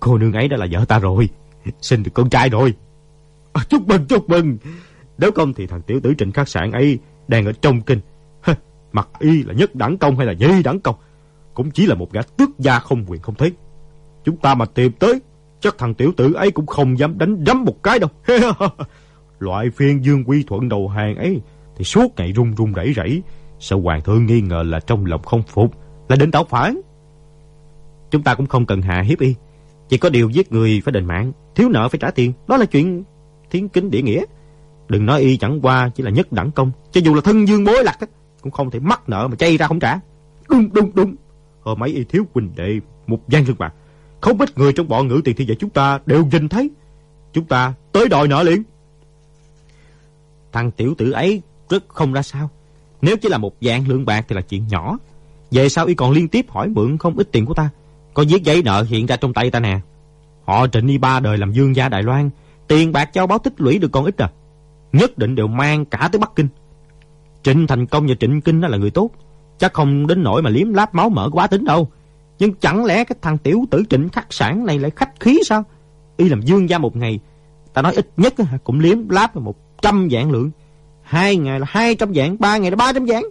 cô nương ấy đã là vợ ta rồi. Sinh được con trai rồi. À, chúc mừng, chúc mừng. Nếu không thì thằng tiểu tử trịnh khắc sản ấy đang ở trong kinh. Hơ, mặt y là nhất đẳng công hay là nhị đẳng công. Cũng chỉ là một gã tước gia không quyền không thế. Chúng ta mà tìm tới, chắc thằng tiểu tử ấy cũng không dám đánh đấm một cái đâu. Loại phiên dương quy thuận đầu hàng ấy thì suốt ngày run run rẩy rẩy, sợ hoàng thượng nghi ngờ là trong lòng không phục, là định tạo phản. Chúng ta cũng không cần hạ hiếp y, chỉ có điều giết người phải đền mạng, thiếu nợ phải trả tiền, đó là chuyện thiên kính địa nghĩa. Đừng nói y chẳng qua chỉ là nhất đẳng công, cho dù là thân dương bối lạc cũng không thể mắc nợ mà chay ra không trả. Đúng đúng đúng. Hôm mấy y thiếu huynh đệ một gian lương bạc, không ít người trong bọn ngữ tiền thi vệ chúng ta đều nhìn thấy. Chúng ta tới đòi nợ liền. Thằng tiểu tử ấy rất không ra sao. Nếu chỉ là một dạng lượng bạc thì là chuyện nhỏ. Về sau y còn liên tiếp hỏi mượn không ít tiền của ta. Có viết giấy nợ hiện ra trong tay ta nè. Họ trịnh y ba đời làm dương gia Đài Loan. Tiền bạc châu báo tích lũy được còn ít à. Nhất định đều mang cả tới Bắc Kinh. Trịnh Thành Công và Trịnh Kinh đó là người tốt. Chắc không đến nỗi mà liếm láp máu mỡ quá tính đâu. Nhưng chẳng lẽ cái thằng tiểu tử trịnh khắc sản này lại khách khí sao? Y làm dương gia một ngày. Ta nói ít nhất cũng liếm láp một trăm vạn lượng. Hai ngày là hai trăm vạn, ba ngày là ba trăm vạn.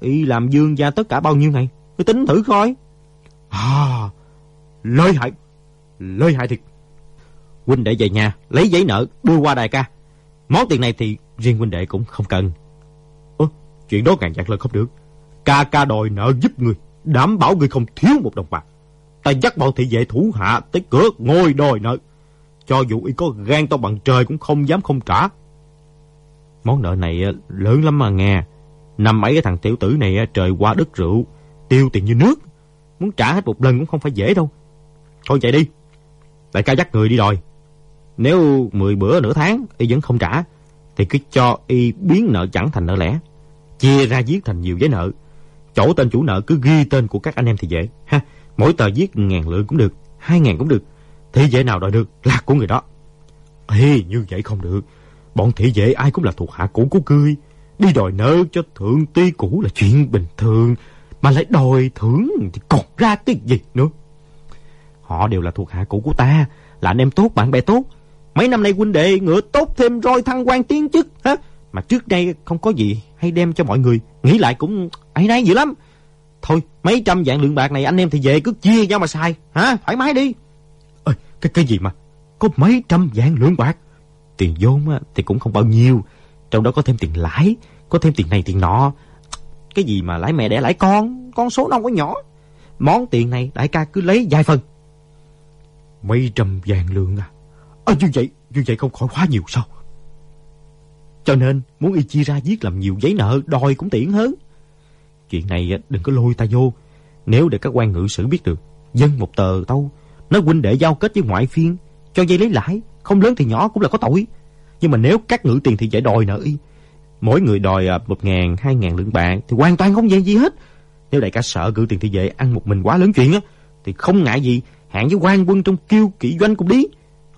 Y làm dương gia tất cả bao nhiêu ngày? Cứ tính thử coi. À, lợi hại, lợi hại thiệt. Huynh đệ về nhà, lấy giấy nợ, đưa qua đại ca. Món tiền này thì riêng huynh đệ cũng không cần. Ơ, chuyện đó ngàn dặn lời không được. Ca ca đòi nợ giúp người, đảm bảo người không thiếu một đồng bạc. Ta dắt bọn thị vệ thủ hạ tới cửa ngồi đòi nợ. Cho dù y có gan to bằng trời cũng không dám không trả. Món nợ này ờ, lớn lắm mà nghe. Năm ấy cái thằng tiểu tử này ờ, trời qua đất rượu, tiêu tiền như nước. Muốn trả hết một lần cũng không phải dễ đâu. Thôi chạy đi. Đại ca dắt người đi đòi. Nếu 10 bữa nửa tháng y vẫn không trả, thì cứ cho y biến nợ chẳng thành nợ lẻ. Chia ra viết thành nhiều giấy nợ. Chỗ tên chủ nợ cứ ghi tên của các anh em thì dễ. ha Mỗi tờ viết ngàn lượng cũng được, hai ngàn cũng được. Thị vệ nào đòi được là của người đó. Ê, như vậy không được. Bọn thị vệ ai cũng là thuộc hạ cũ của cười. Đi đòi nợ cho thượng ti cũ là chuyện bình thường. Mà lại đòi thưởng thì còn ra cái gì nữa. Họ đều là thuộc hạ cũ của ta. Là anh em tốt, bạn bè tốt. Mấy năm nay huynh đệ ngựa tốt thêm roi thăng quan tiến chức. ha? Mà trước đây không có gì hay đem cho mọi người. Nghĩ lại cũng ấy nấy dữ lắm. Thôi, mấy trăm vạn lượng bạc này anh em thì về cứ chia nhau mà xài. Hả? Thoải mái đi. Ê, cái, cái gì mà? Có mấy trăm vạn lượng bạc? Tiền vốn á, thì cũng không bao nhiêu. Trong đó có thêm tiền lãi, có thêm tiền này tiền nọ. Cái gì mà lãi mẹ đẻ lãi con, con số đâu có nhỏ. Món tiền này đại ca cứ lấy vài phần. Mấy trăm vạn lượng à? À như vậy, như vậy không khỏi quá nhiều sao? Cho nên muốn y chia ra viết làm nhiều giấy nợ đòi cũng tiện hơn. Chuyện này à, đừng có lôi ta vô. Nếu để các quan ngự sử biết được, dân một tờ tâu, nói huynh đệ giao kết với ngoại phiên, cho dây lấy lãi, không lớn thì nhỏ cũng là có tội. Nhưng mà nếu các ngự tiền thì phải đòi nợ y. Mỗi người đòi à, một ngàn, hai ngàn lượng bạc thì hoàn toàn không về gì hết. Nếu đại ca sợ cử tiền thị vệ ăn một mình quá lớn chuyện á, thì không ngại gì hẹn với quan quân trong kiêu kỵ doanh cũng đi.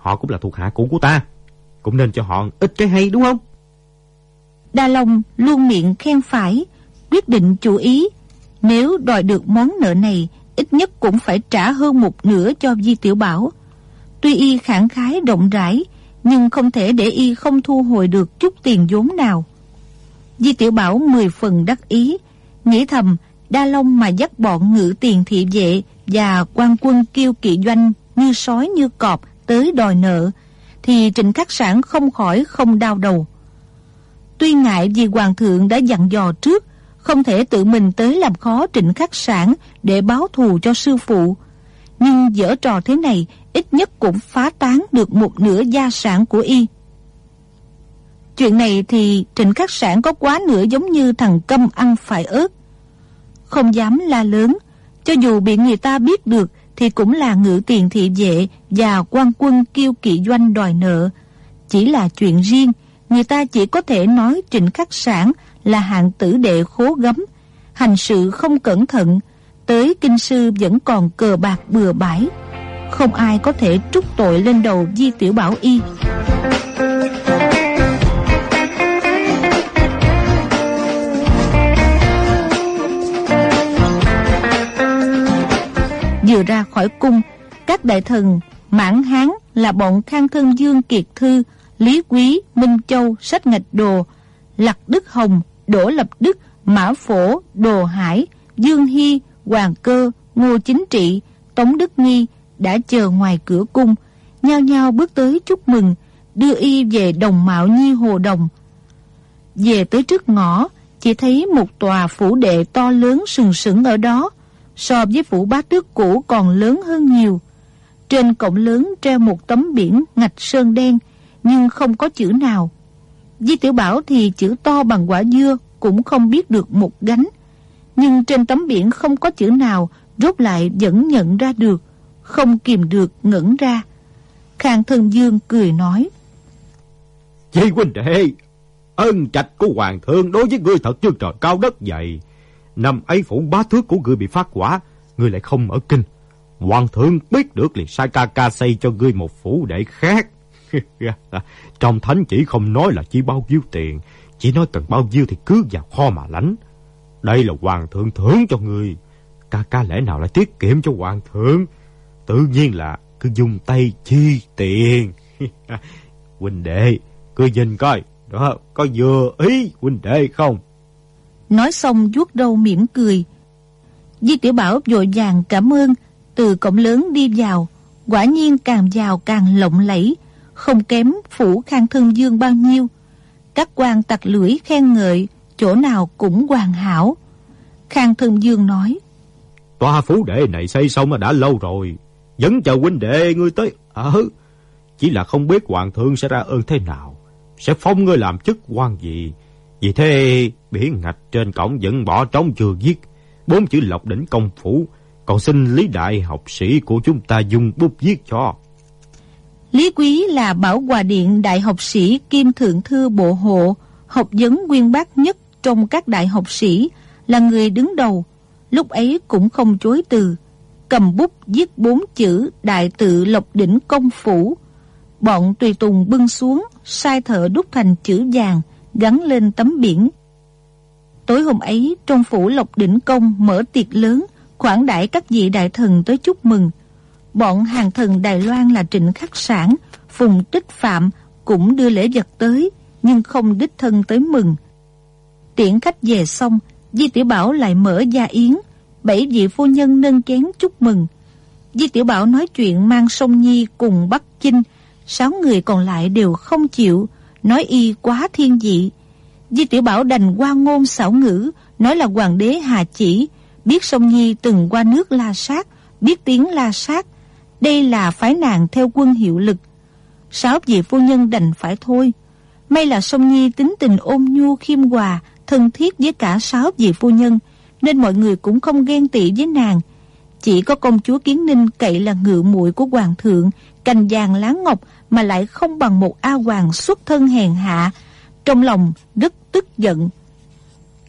Họ cũng là thuộc hạ cũ của ta. Cũng nên cho họ ít cái hay đúng không? Đa Long luôn miệng khen phải, quyết định chủ ý. Nếu đòi được món nợ này, ít nhất cũng phải trả hơn một nửa cho Di Tiểu Bảo. Tuy y khẳng khái rộng rãi, nhưng không thể để y không thu hồi được chút tiền vốn nào. Di Tiểu Bảo mười phần đắc ý, nghĩ thầm Đa Long mà dắt bọn ngự tiền thị vệ và quan quân kiêu kỵ doanh như sói như cọp tới đòi nợ, thì Trịnh Khắc Sản không khỏi không đau đầu. Tuy ngại vì Hoàng thượng đã dặn dò trước, không thể tự mình tới làm khó Trịnh Khắc Sản để báo thù cho sư phụ, nhưng dở trò thế này ít nhất cũng phá tán được một nửa gia sản của y. Chuyện này thì Trịnh Khắc Sản có quá nửa giống như thằng câm ăn phải ớt. Không dám la lớn, cho dù bị người ta biết được thì cũng là ngự tiền thị vệ và quan quân kiêu kỵ doanh đòi nợ. Chỉ là chuyện riêng, người ta chỉ có thể nói Trịnh Khắc Sản là hạng tử đệ khố gấm, hành sự không cẩn thận, tới kinh sư vẫn còn cờ bạc bừa bãi. Không ai có thể trút tội lên đầu Di Tiểu Bảo Y. Vừa ra khỏi cung, các đại thần Mãn Hán là bọn Khang Thân Dương Kiệt Thư, Lý Quý, Minh Châu, Sách Ngạch Đồ, Lạc Đức Hồng, Đỗ Lập Đức, Mã Phổ, Đồ Hải, Dương Hy, Hoàng Cơ, Ngô Chính Trị, Tống Đức Nghi đã chờ ngoài cửa cung, nhao nhao bước tới chúc mừng, đưa y về đồng mạo nhi hồ đồng. Về tới trước ngõ, chỉ thấy một tòa phủ đệ to lớn sừng sững ở đó, so với phủ bá tước cũ còn lớn hơn nhiều. Trên cổng lớn treo một tấm biển ngạch sơn đen, nhưng không có chữ nào. Di Tiểu Bảo thì chữ to bằng quả dưa cũng không biết được một gánh. Nhưng trên tấm biển không có chữ nào, rốt lại vẫn nhận ra được, không kìm được ngẩn ra. Khang Thân Dương cười nói. Di huynh đệ, ân trạch của hoàng thượng đối với ngươi thật chưa trời cao đất dày. Năm ấy phủ bá thước của ngươi bị phát quả, ngươi lại không ở kinh. Hoàng thượng biết được liền sai ca ca xây cho ngươi một phủ đệ khác. Trong thánh chỉ không nói là chỉ bao nhiêu tiền, chỉ nói cần bao nhiêu thì cứ vào kho mà lãnh. Đây là hoàng thượng thưởng cho ngươi. Ca ca lẽ nào lại tiết kiệm cho hoàng thượng? Tự nhiên là cứ dùng tay chi tiền. huynh đệ, cứ nhìn coi, đó, có vừa ý huynh đệ không? Nói xong vuốt đầu mỉm cười. Di Tiểu Bảo vội vàng cảm ơn, từ cổng lớn đi vào, quả nhiên càng vào càng lộng lẫy, không kém phủ khang thân dương bao nhiêu. Các quan tặc lưỡi khen ngợi, chỗ nào cũng hoàn hảo. Khang thân dương nói, Tòa phủ đệ này xây xong đã lâu rồi, vẫn chờ huynh đệ ngươi tới à, ở. Chỉ là không biết hoàng thượng sẽ ra ơn thế nào, sẽ phong ngươi làm chức quan gì. Vì thế, biển ngạch trên cổng vẫn bỏ trống chưa viết, bốn chữ lộc đỉnh công phủ, còn xin Lý Đại học sĩ của chúng ta dùng bút viết cho. Lý Quý là Bảo Hòa Điện đại học sĩ kim thượng thư bộ hộ, học vấn nguyên bác nhất trong các đại học sĩ, là người đứng đầu. Lúc ấy cũng không chối từ, cầm bút viết bốn chữ đại tự lộc đỉnh công phủ. Bọn tùy tùng bưng xuống, sai thợ đúc thành chữ vàng, gắn lên tấm biển. Tối hôm ấy, trong phủ Lộc Đỉnh Công mở tiệc lớn, khoản đãi các vị đại thần tới chúc mừng. Bọn hàng thần Đài Loan là Trịnh Khắc Sản, Phùng Tích Phạm cũng đưa lễ vật tới, nhưng không đích thân tới mừng. Tiễn khách về xong, Di Tiểu Bảo lại mở gia yến, bảy vị phu nhân nâng chén chúc mừng. Di Tiểu Bảo nói chuyện mang sông Nhi cùng Bắc Chinh, sáu người còn lại đều không chịu, nói y quá thiên dị. Di Tiểu Bảo đành qua ngôn xảo ngữ, nói là hoàng đế Hà Chỉ, biết sông Nhi từng qua nước La Sát, biết tiếng La Sát. Đây là phái nàng theo quân hiệu lực. Sáu vị phu nhân đành phải thôi. May là sông Nhi tính tình ôn nhu khiêm hòa, thân thiết với cả sáu vị phu nhân, nên mọi người cũng không ghen tị với nàng. Chỉ có công chúa Kiến Ninh cậy là ngự muội của hoàng thượng, cành vàng lá ngọc mà lại không bằng một A Hoàng xuất thân hèn hạ, trong lòng rất tức giận.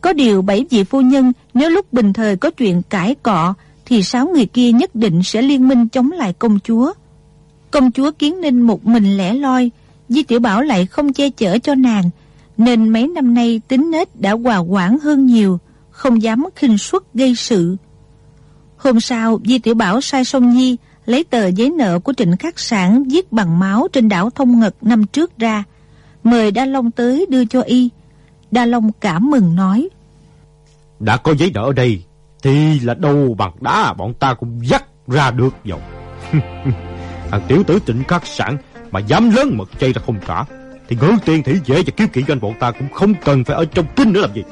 Có điều bảy vị phu nhân nếu lúc bình thời có chuyện cãi cọ thì sáu người kia nhất định sẽ liên minh chống lại công chúa. Công chúa Kiến Ninh một mình lẻ loi, Di Tiểu Bảo lại không che chở cho nàng, nên mấy năm nay tính nết đã hòa quản hơn nhiều, không dám khinh suất gây sự. Hôm sau, Di Tiểu Bảo sai Sông Nhi lấy tờ giấy nợ của Trịnh Khắc Sản viết bằng máu trên đảo Thông Ngật năm trước ra, mời Đa Long tới đưa cho y. Đa Long cảm mừng nói. Đã có giấy nợ ở đây, thì là đâu bằng đá bọn ta cũng dắt ra được rồi. Thằng tiểu tử Trịnh Khắc Sản mà dám lớn mật chay ra không trả thì ngữ tiền thủy dễ và kiêu kỵ anh bọn ta cũng không cần phải ở trong kinh nữa làm gì.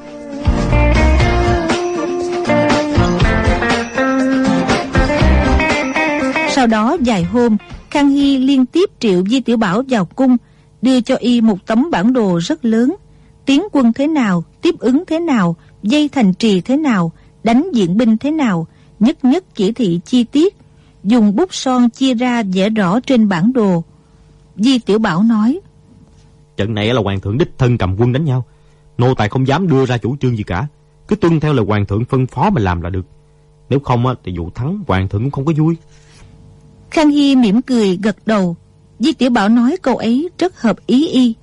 Sau đó vài hôm, Khang Hy liên tiếp triệu Di Tiểu Bảo vào cung, đưa cho y một tấm bản đồ rất lớn. Tiến quân thế nào, tiếp ứng thế nào, dây thành trì thế nào, đánh diện binh thế nào, nhất nhất chỉ thị chi tiết, dùng bút son chia ra vẽ rõ trên bản đồ. Di Tiểu Bảo nói, Trận này là hoàng thượng đích thân cầm quân đánh nhau. Nô tài không dám đưa ra chủ trương gì cả. Cứ tuân theo lời hoàng thượng phân phó mà làm là được. Nếu không thì vụ thắng hoàng thượng cũng không có vui. Khang Hy mỉm cười gật đầu. Di Tiểu Bảo nói câu ấy rất hợp ý y.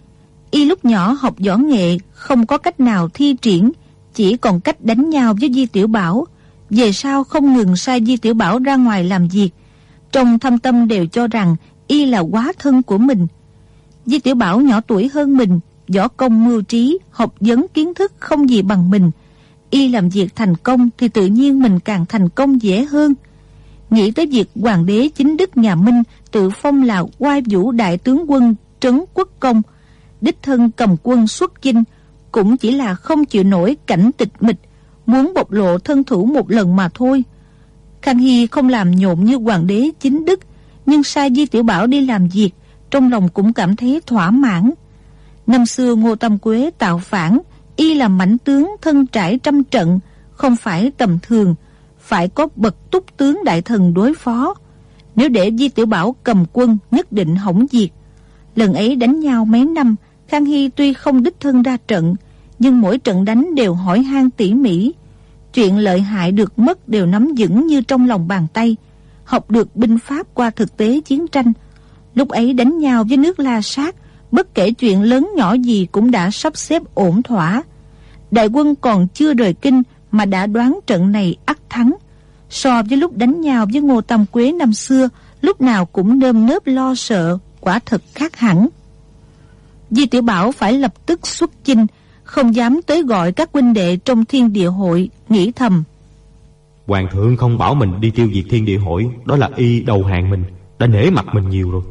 Y lúc nhỏ học võ nghệ, không có cách nào thi triển, chỉ còn cách đánh nhau với Di Tiểu Bảo. Về sau không ngừng sai Di Tiểu Bảo ra ngoài làm việc. Trong thâm tâm đều cho rằng y là quá thân của mình. Di Tiểu Bảo nhỏ tuổi hơn mình, võ công mưu trí, học vấn kiến thức không gì bằng mình. Y làm việc thành công thì tự nhiên mình càng thành công dễ hơn. Nghĩ tới việc hoàng đế chính đức nhà Minh tự phong là oai vũ đại tướng quân trấn quốc công, đích thân cầm quân xuất chinh, cũng chỉ là không chịu nổi cảnh tịch mịch, muốn bộc lộ thân thủ một lần mà thôi. Khang Hy không làm nhộn như hoàng đế chính đức, nhưng sai Di Tiểu Bảo đi làm việc, trong lòng cũng cảm thấy thỏa mãn. Năm xưa Ngô Tâm Quế tạo phản, y là mãnh tướng thân trải trăm trận, không phải tầm thường, phải có bậc túc tướng đại thần đối phó. Nếu để Di Tiểu Bảo cầm quân nhất định hỏng diệt. Lần ấy đánh nhau mấy năm, Khang Hy tuy không đích thân ra trận, nhưng mỗi trận đánh đều hỏi han tỉ mỉ. Chuyện lợi hại được mất đều nắm vững như trong lòng bàn tay. Học được binh pháp qua thực tế chiến tranh. Lúc ấy đánh nhau với nước La Sát, bất kể chuyện lớn nhỏ gì cũng đã sắp xếp ổn thỏa. Đại quân còn chưa rời kinh mà đã đoán trận này ắt thắng. So với lúc đánh nhau với Ngô Tâm Quế năm xưa, lúc nào cũng nơm nớp lo sợ, quả thật khác hẳn. Di Tiểu Bảo phải lập tức xuất chinh, không dám tới gọi các huynh đệ trong thiên địa hội, nghĩ thầm. Hoàng thượng không bảo mình đi tiêu diệt thiên địa hội, đó là y đầu hàng mình, đã nể mặt mình nhiều rồi.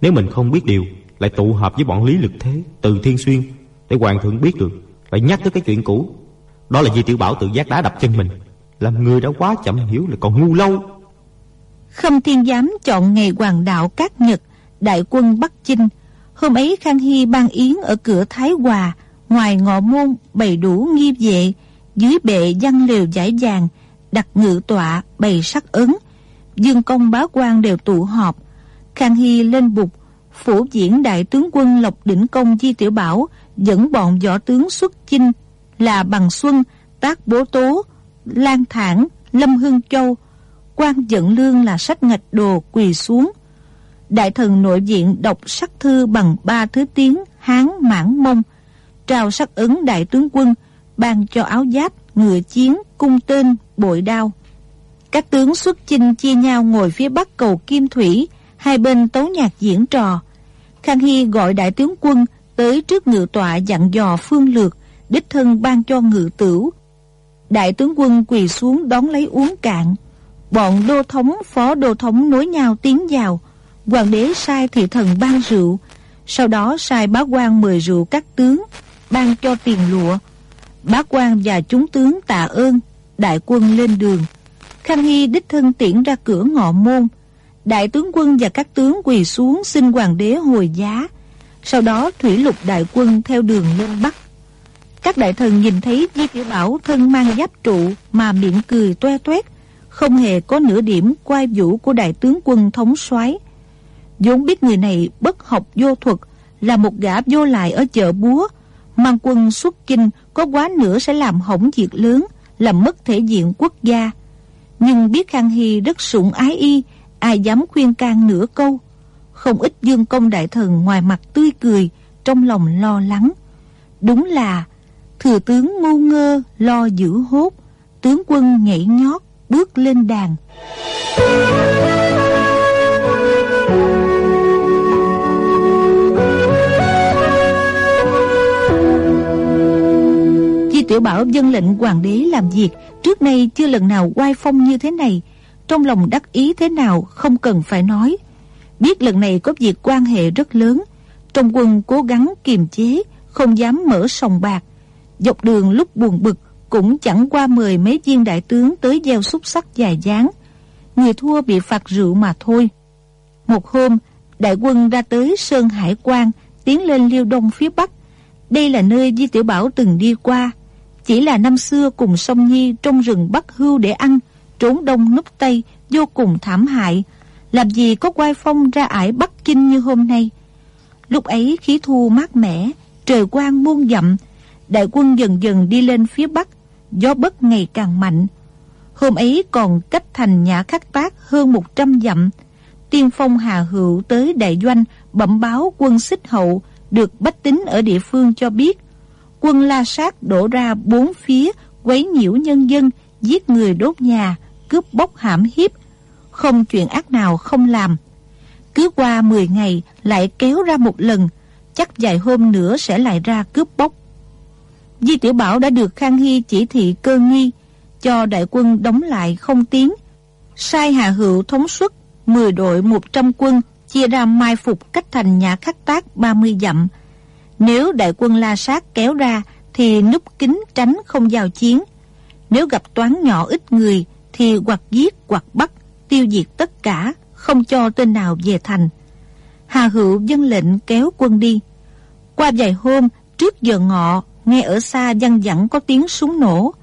Nếu mình không biết điều, lại tụ hợp với bọn lý lực thế, từ thiên xuyên, để hoàng thượng biết được, lại nhắc tới cái chuyện cũ. Đó là Di Tiểu Bảo tự giác đá đập chân mình, làm người đã quá chậm hiểu là còn ngu lâu. Khâm Thiên Giám chọn ngày hoàng đạo Cát Nhật, đại quân Bắc Chinh. Hôm ấy Khang Hy ban yến ở cửa Thái Hòa, ngoài ngọ môn bày đủ nghi vệ, dưới bệ văn liều giải vàng, đặt ngự tọa bày sắc ấn. Dương công bá quan đều tụ họp. Khang Hy lên bục, phủ diễn đại tướng quân Lộc Đỉnh Công Di Tiểu Bảo dẫn bọn võ tướng xuất chinh là Bằng Xuân, Tác Bố Tố, Lan Thản, Lâm hương Châu, quan dẫn lương là sách ngạch đồ quỳ xuống. Đại thần nội viện đọc sắc thư bằng ba thứ tiếng Hán, Mãn, Mông, trao sắc ứng đại tướng quân, ban cho áo giáp, ngựa chiến, cung tên, bội đao. Các tướng xuất chinh chia nhau ngồi phía bắc cầu Kim Thủy, hai bên tấu nhạc diễn trò. Khang Hy gọi đại tướng quân tới trước ngự tọa dặn dò phương lược, đích thân ban cho ngự tửu. Đại tướng quân quỳ xuống đón lấy uống cạn. Bọn đô thống, phó đô thống nối nhau tiến vào. Hoàng đế sai thị thần ban rượu, sau đó sai bá quan mời rượu các tướng, ban cho tiền lụa. Bá quan và chúng tướng tạ ơn, đại quân lên đường. Khang Hy đích thân tiễn ra cửa ngọ môn. Đại tướng quân và các tướng quỳ xuống xin hoàng đế hồi giá. Sau đó thủy lục đại quân theo đường lên Bắc. Các đại thần nhìn thấy Di Tiểu Bảo thân mang giáp trụ mà miệng cười toe toét, không hề có nửa điểm quay vũ của đại tướng quân thống soái. vốn biết người này bất học vô thuật, là một gã vô lại ở chợ búa, mang quân xuất chinh có có quá nữa sẽ làm hỏng việc lớn, làm mất thể diện quốc gia. Nhưng biết Khang Hy rất sủng ái y, ai dám khuyên can nửa câu. Không ít dương công đại thần ngoài mặt tươi cười, trong lòng lo lắng. Đúng là thừa tướng ngu ngơ lo giữ hốt, tướng quân nhảy nhót bước lên đàn. chi Tiểu Bảo dân lệnh hoàng đế làm việc Trước nay chưa lần nào oai phong như thế này Trong lòng đắc ý thế nào Không cần phải nói Biết lần này có việc quan hệ rất lớn Trong quân cố gắng kiềm chế Không dám mở sòng bạc Dọc đường lúc buồn bực Cũng chẳng qua mời mấy viên đại tướng Tới gieo xúc sắc dài dáng Người thua bị phạt rượu mà thôi Một hôm Đại quân ra tới Sơn Hải Quan Tiến lên Liêu Đông phía Bắc Đây là nơi Di Tiểu Bảo từng đi qua chỉ là năm xưa cùng sông Nhi trong rừng bắt hưu để ăn, trốn đông núp tây, vô cùng thảm hại. Làm gì có quai phong ra ải Bắc kinh như hôm nay. Lúc ấy khí thu mát mẻ, trời quang muôn dặm, đại quân dần dần đi lên phía Bắc, gió bất ngày càng mạnh. Hôm ấy còn cách thành nhã khắc tác hơn 100 dặm. Tiên phong Hà Hữu tới đại doanh bẩm báo quân xích hậu được bách tính ở địa phương cho biết quân La Sát đổ ra bốn phía, quấy nhiễu nhân dân, giết người đốt nhà, cướp bóc hãm hiếp, không chuyện ác nào không làm. Cứ qua 10 ngày lại kéo ra một lần, chắc vài hôm nữa sẽ lại ra cướp bóc. Di Tiểu Bảo đã được Khang Hy chỉ thị cơ nghi, cho đại quân đóng lại không tiến. Sai Hà Hữu thống suất 10 đội 100 quân chia ra mai phục cách thành nhà khắc tác 30 dặm, nếu đại quân la sát kéo ra thì núp kính tránh không giao chiến. Nếu gặp toán nhỏ ít người thì hoặc giết hoặc bắt, tiêu diệt tất cả, không cho tên nào về thành. Hà Hữu dân lệnh kéo quân đi. Qua vài hôm, trước giờ ngọ, nghe ở xa văng vẳng có tiếng súng nổ.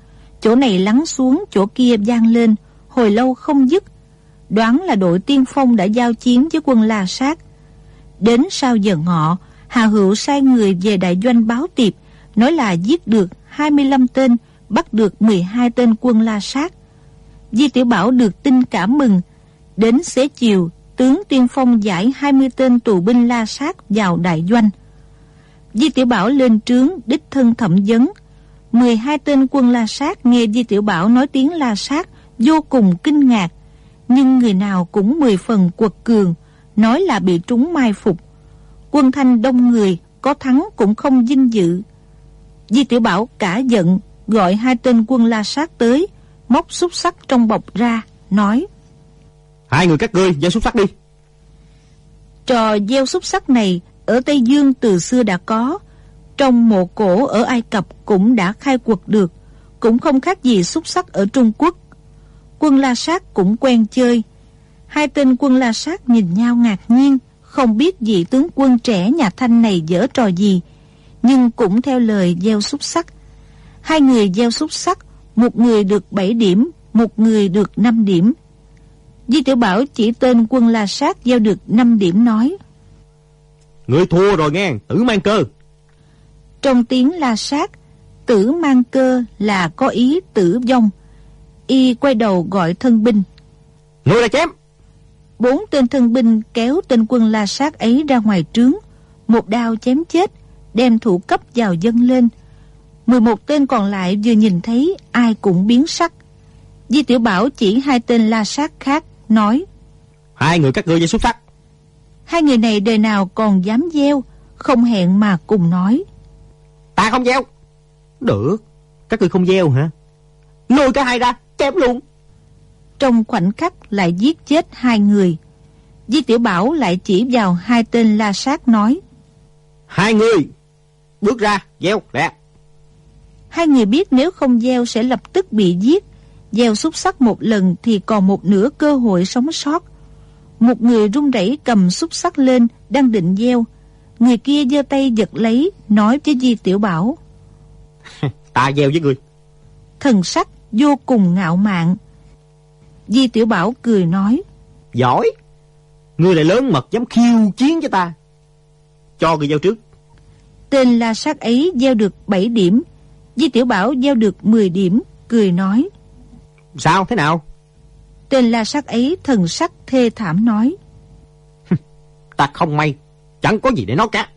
Chỗ này lắng xuống, chỗ kia vang lên, hồi lâu không dứt. Đoán là đội tiên phong đã giao chiến với quân La Sát. Đến sau giờ ngọ, Hà Hữu sai người về đại doanh báo tiệp, nói là giết được 25 tên, bắt được 12 tên quân La Sát. Di Tiểu Bảo được tin cảm mừng. Đến xế chiều, tướng Tiên Phong giải 20 tên tù binh La Sát vào đại doanh. Di Tiểu Bảo lên trướng đích thân thẩm vấn. 12 tên quân La Sát nghe Di Tiểu Bảo nói tiếng La Sát vô cùng kinh ngạc. Nhưng người nào cũng mười phần quật cường, nói là bị trúng mai phục quân thanh đông người, có thắng cũng không vinh dự. Di Tiểu Bảo cả giận, gọi hai tên quân la sát tới, móc xúc sắc trong bọc ra, nói Hai người các ngươi gieo xúc sắc đi. Trò gieo xúc sắc này ở Tây Dương từ xưa đã có, trong mộ cổ ở Ai Cập cũng đã khai quật được, cũng không khác gì xúc sắc ở Trung Quốc. Quân La Sát cũng quen chơi. Hai tên quân La Sát nhìn nhau ngạc nhiên, không biết vị tướng quân trẻ nhà Thanh này dở trò gì, nhưng cũng theo lời gieo xúc sắc. Hai người gieo xúc sắc, một người được 7 điểm, một người được 5 điểm. Di Tiểu Bảo chỉ tên quân La Sát gieo được 5 điểm nói. Người thua rồi nghe, tử mang cơ. Trong tiếng La Sát, tử mang cơ là có ý tử vong. Y quay đầu gọi thân binh. Người ra chém! Bốn tên thân binh kéo tên quân la sát ấy ra ngoài trướng, một đao chém chết, đem thủ cấp vào dân lên. 11 tên còn lại vừa nhìn thấy ai cũng biến sắc. Di Tiểu Bảo chỉ hai tên la sát khác, nói Hai người các ngươi với xuất sắc. Hai người này đời nào còn dám gieo, không hẹn mà cùng nói. Ta không gieo. Được, các ngươi không gieo hả? Lôi cả hai ra, chém luôn trong khoảnh khắc lại giết chết hai người. Di Tiểu Bảo lại chỉ vào hai tên la sát nói. Hai người, bước ra, gieo, lẹ. Hai người biết nếu không gieo sẽ lập tức bị giết. Gieo xúc sắc một lần thì còn một nửa cơ hội sống sót. Một người run rẩy cầm xúc sắc lên, đang định gieo. Người kia giơ tay giật lấy, nói với Di Tiểu Bảo. Ta gieo với người. Thần sắc vô cùng ngạo mạn, Di Tiểu Bảo cười nói. Giỏi! Ngươi lại lớn mật dám khiêu chiến cho ta. Cho người gieo trước. Tên la sát ấy gieo được 7 điểm. Di Tiểu Bảo gieo được 10 điểm, cười nói. Sao thế nào? Tên la sát ấy thần sắc thê thảm nói. ta không may, chẳng có gì để nói cả.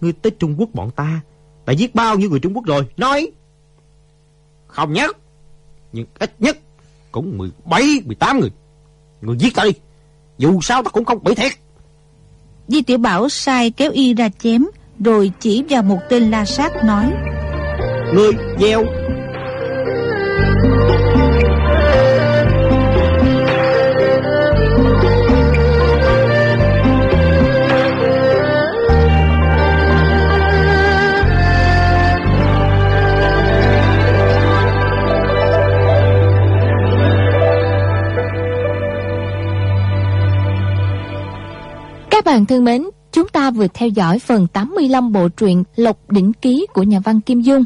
Ngươi tới Trung Quốc bọn ta, đã giết bao nhiêu người Trung Quốc rồi, nói. Không nhớ, nhưng ít nhất cũng 17, 18 người. Người giết ta đi, dù sao ta cũng không bị thiệt. Di Tiểu Bảo sai kéo y ra chém, rồi chỉ vào một tên la sát nói. Ngươi gieo bạn thân mến, chúng ta vừa theo dõi phần 85 bộ truyện Lộc Đỉnh Ký của nhà văn Kim Dung.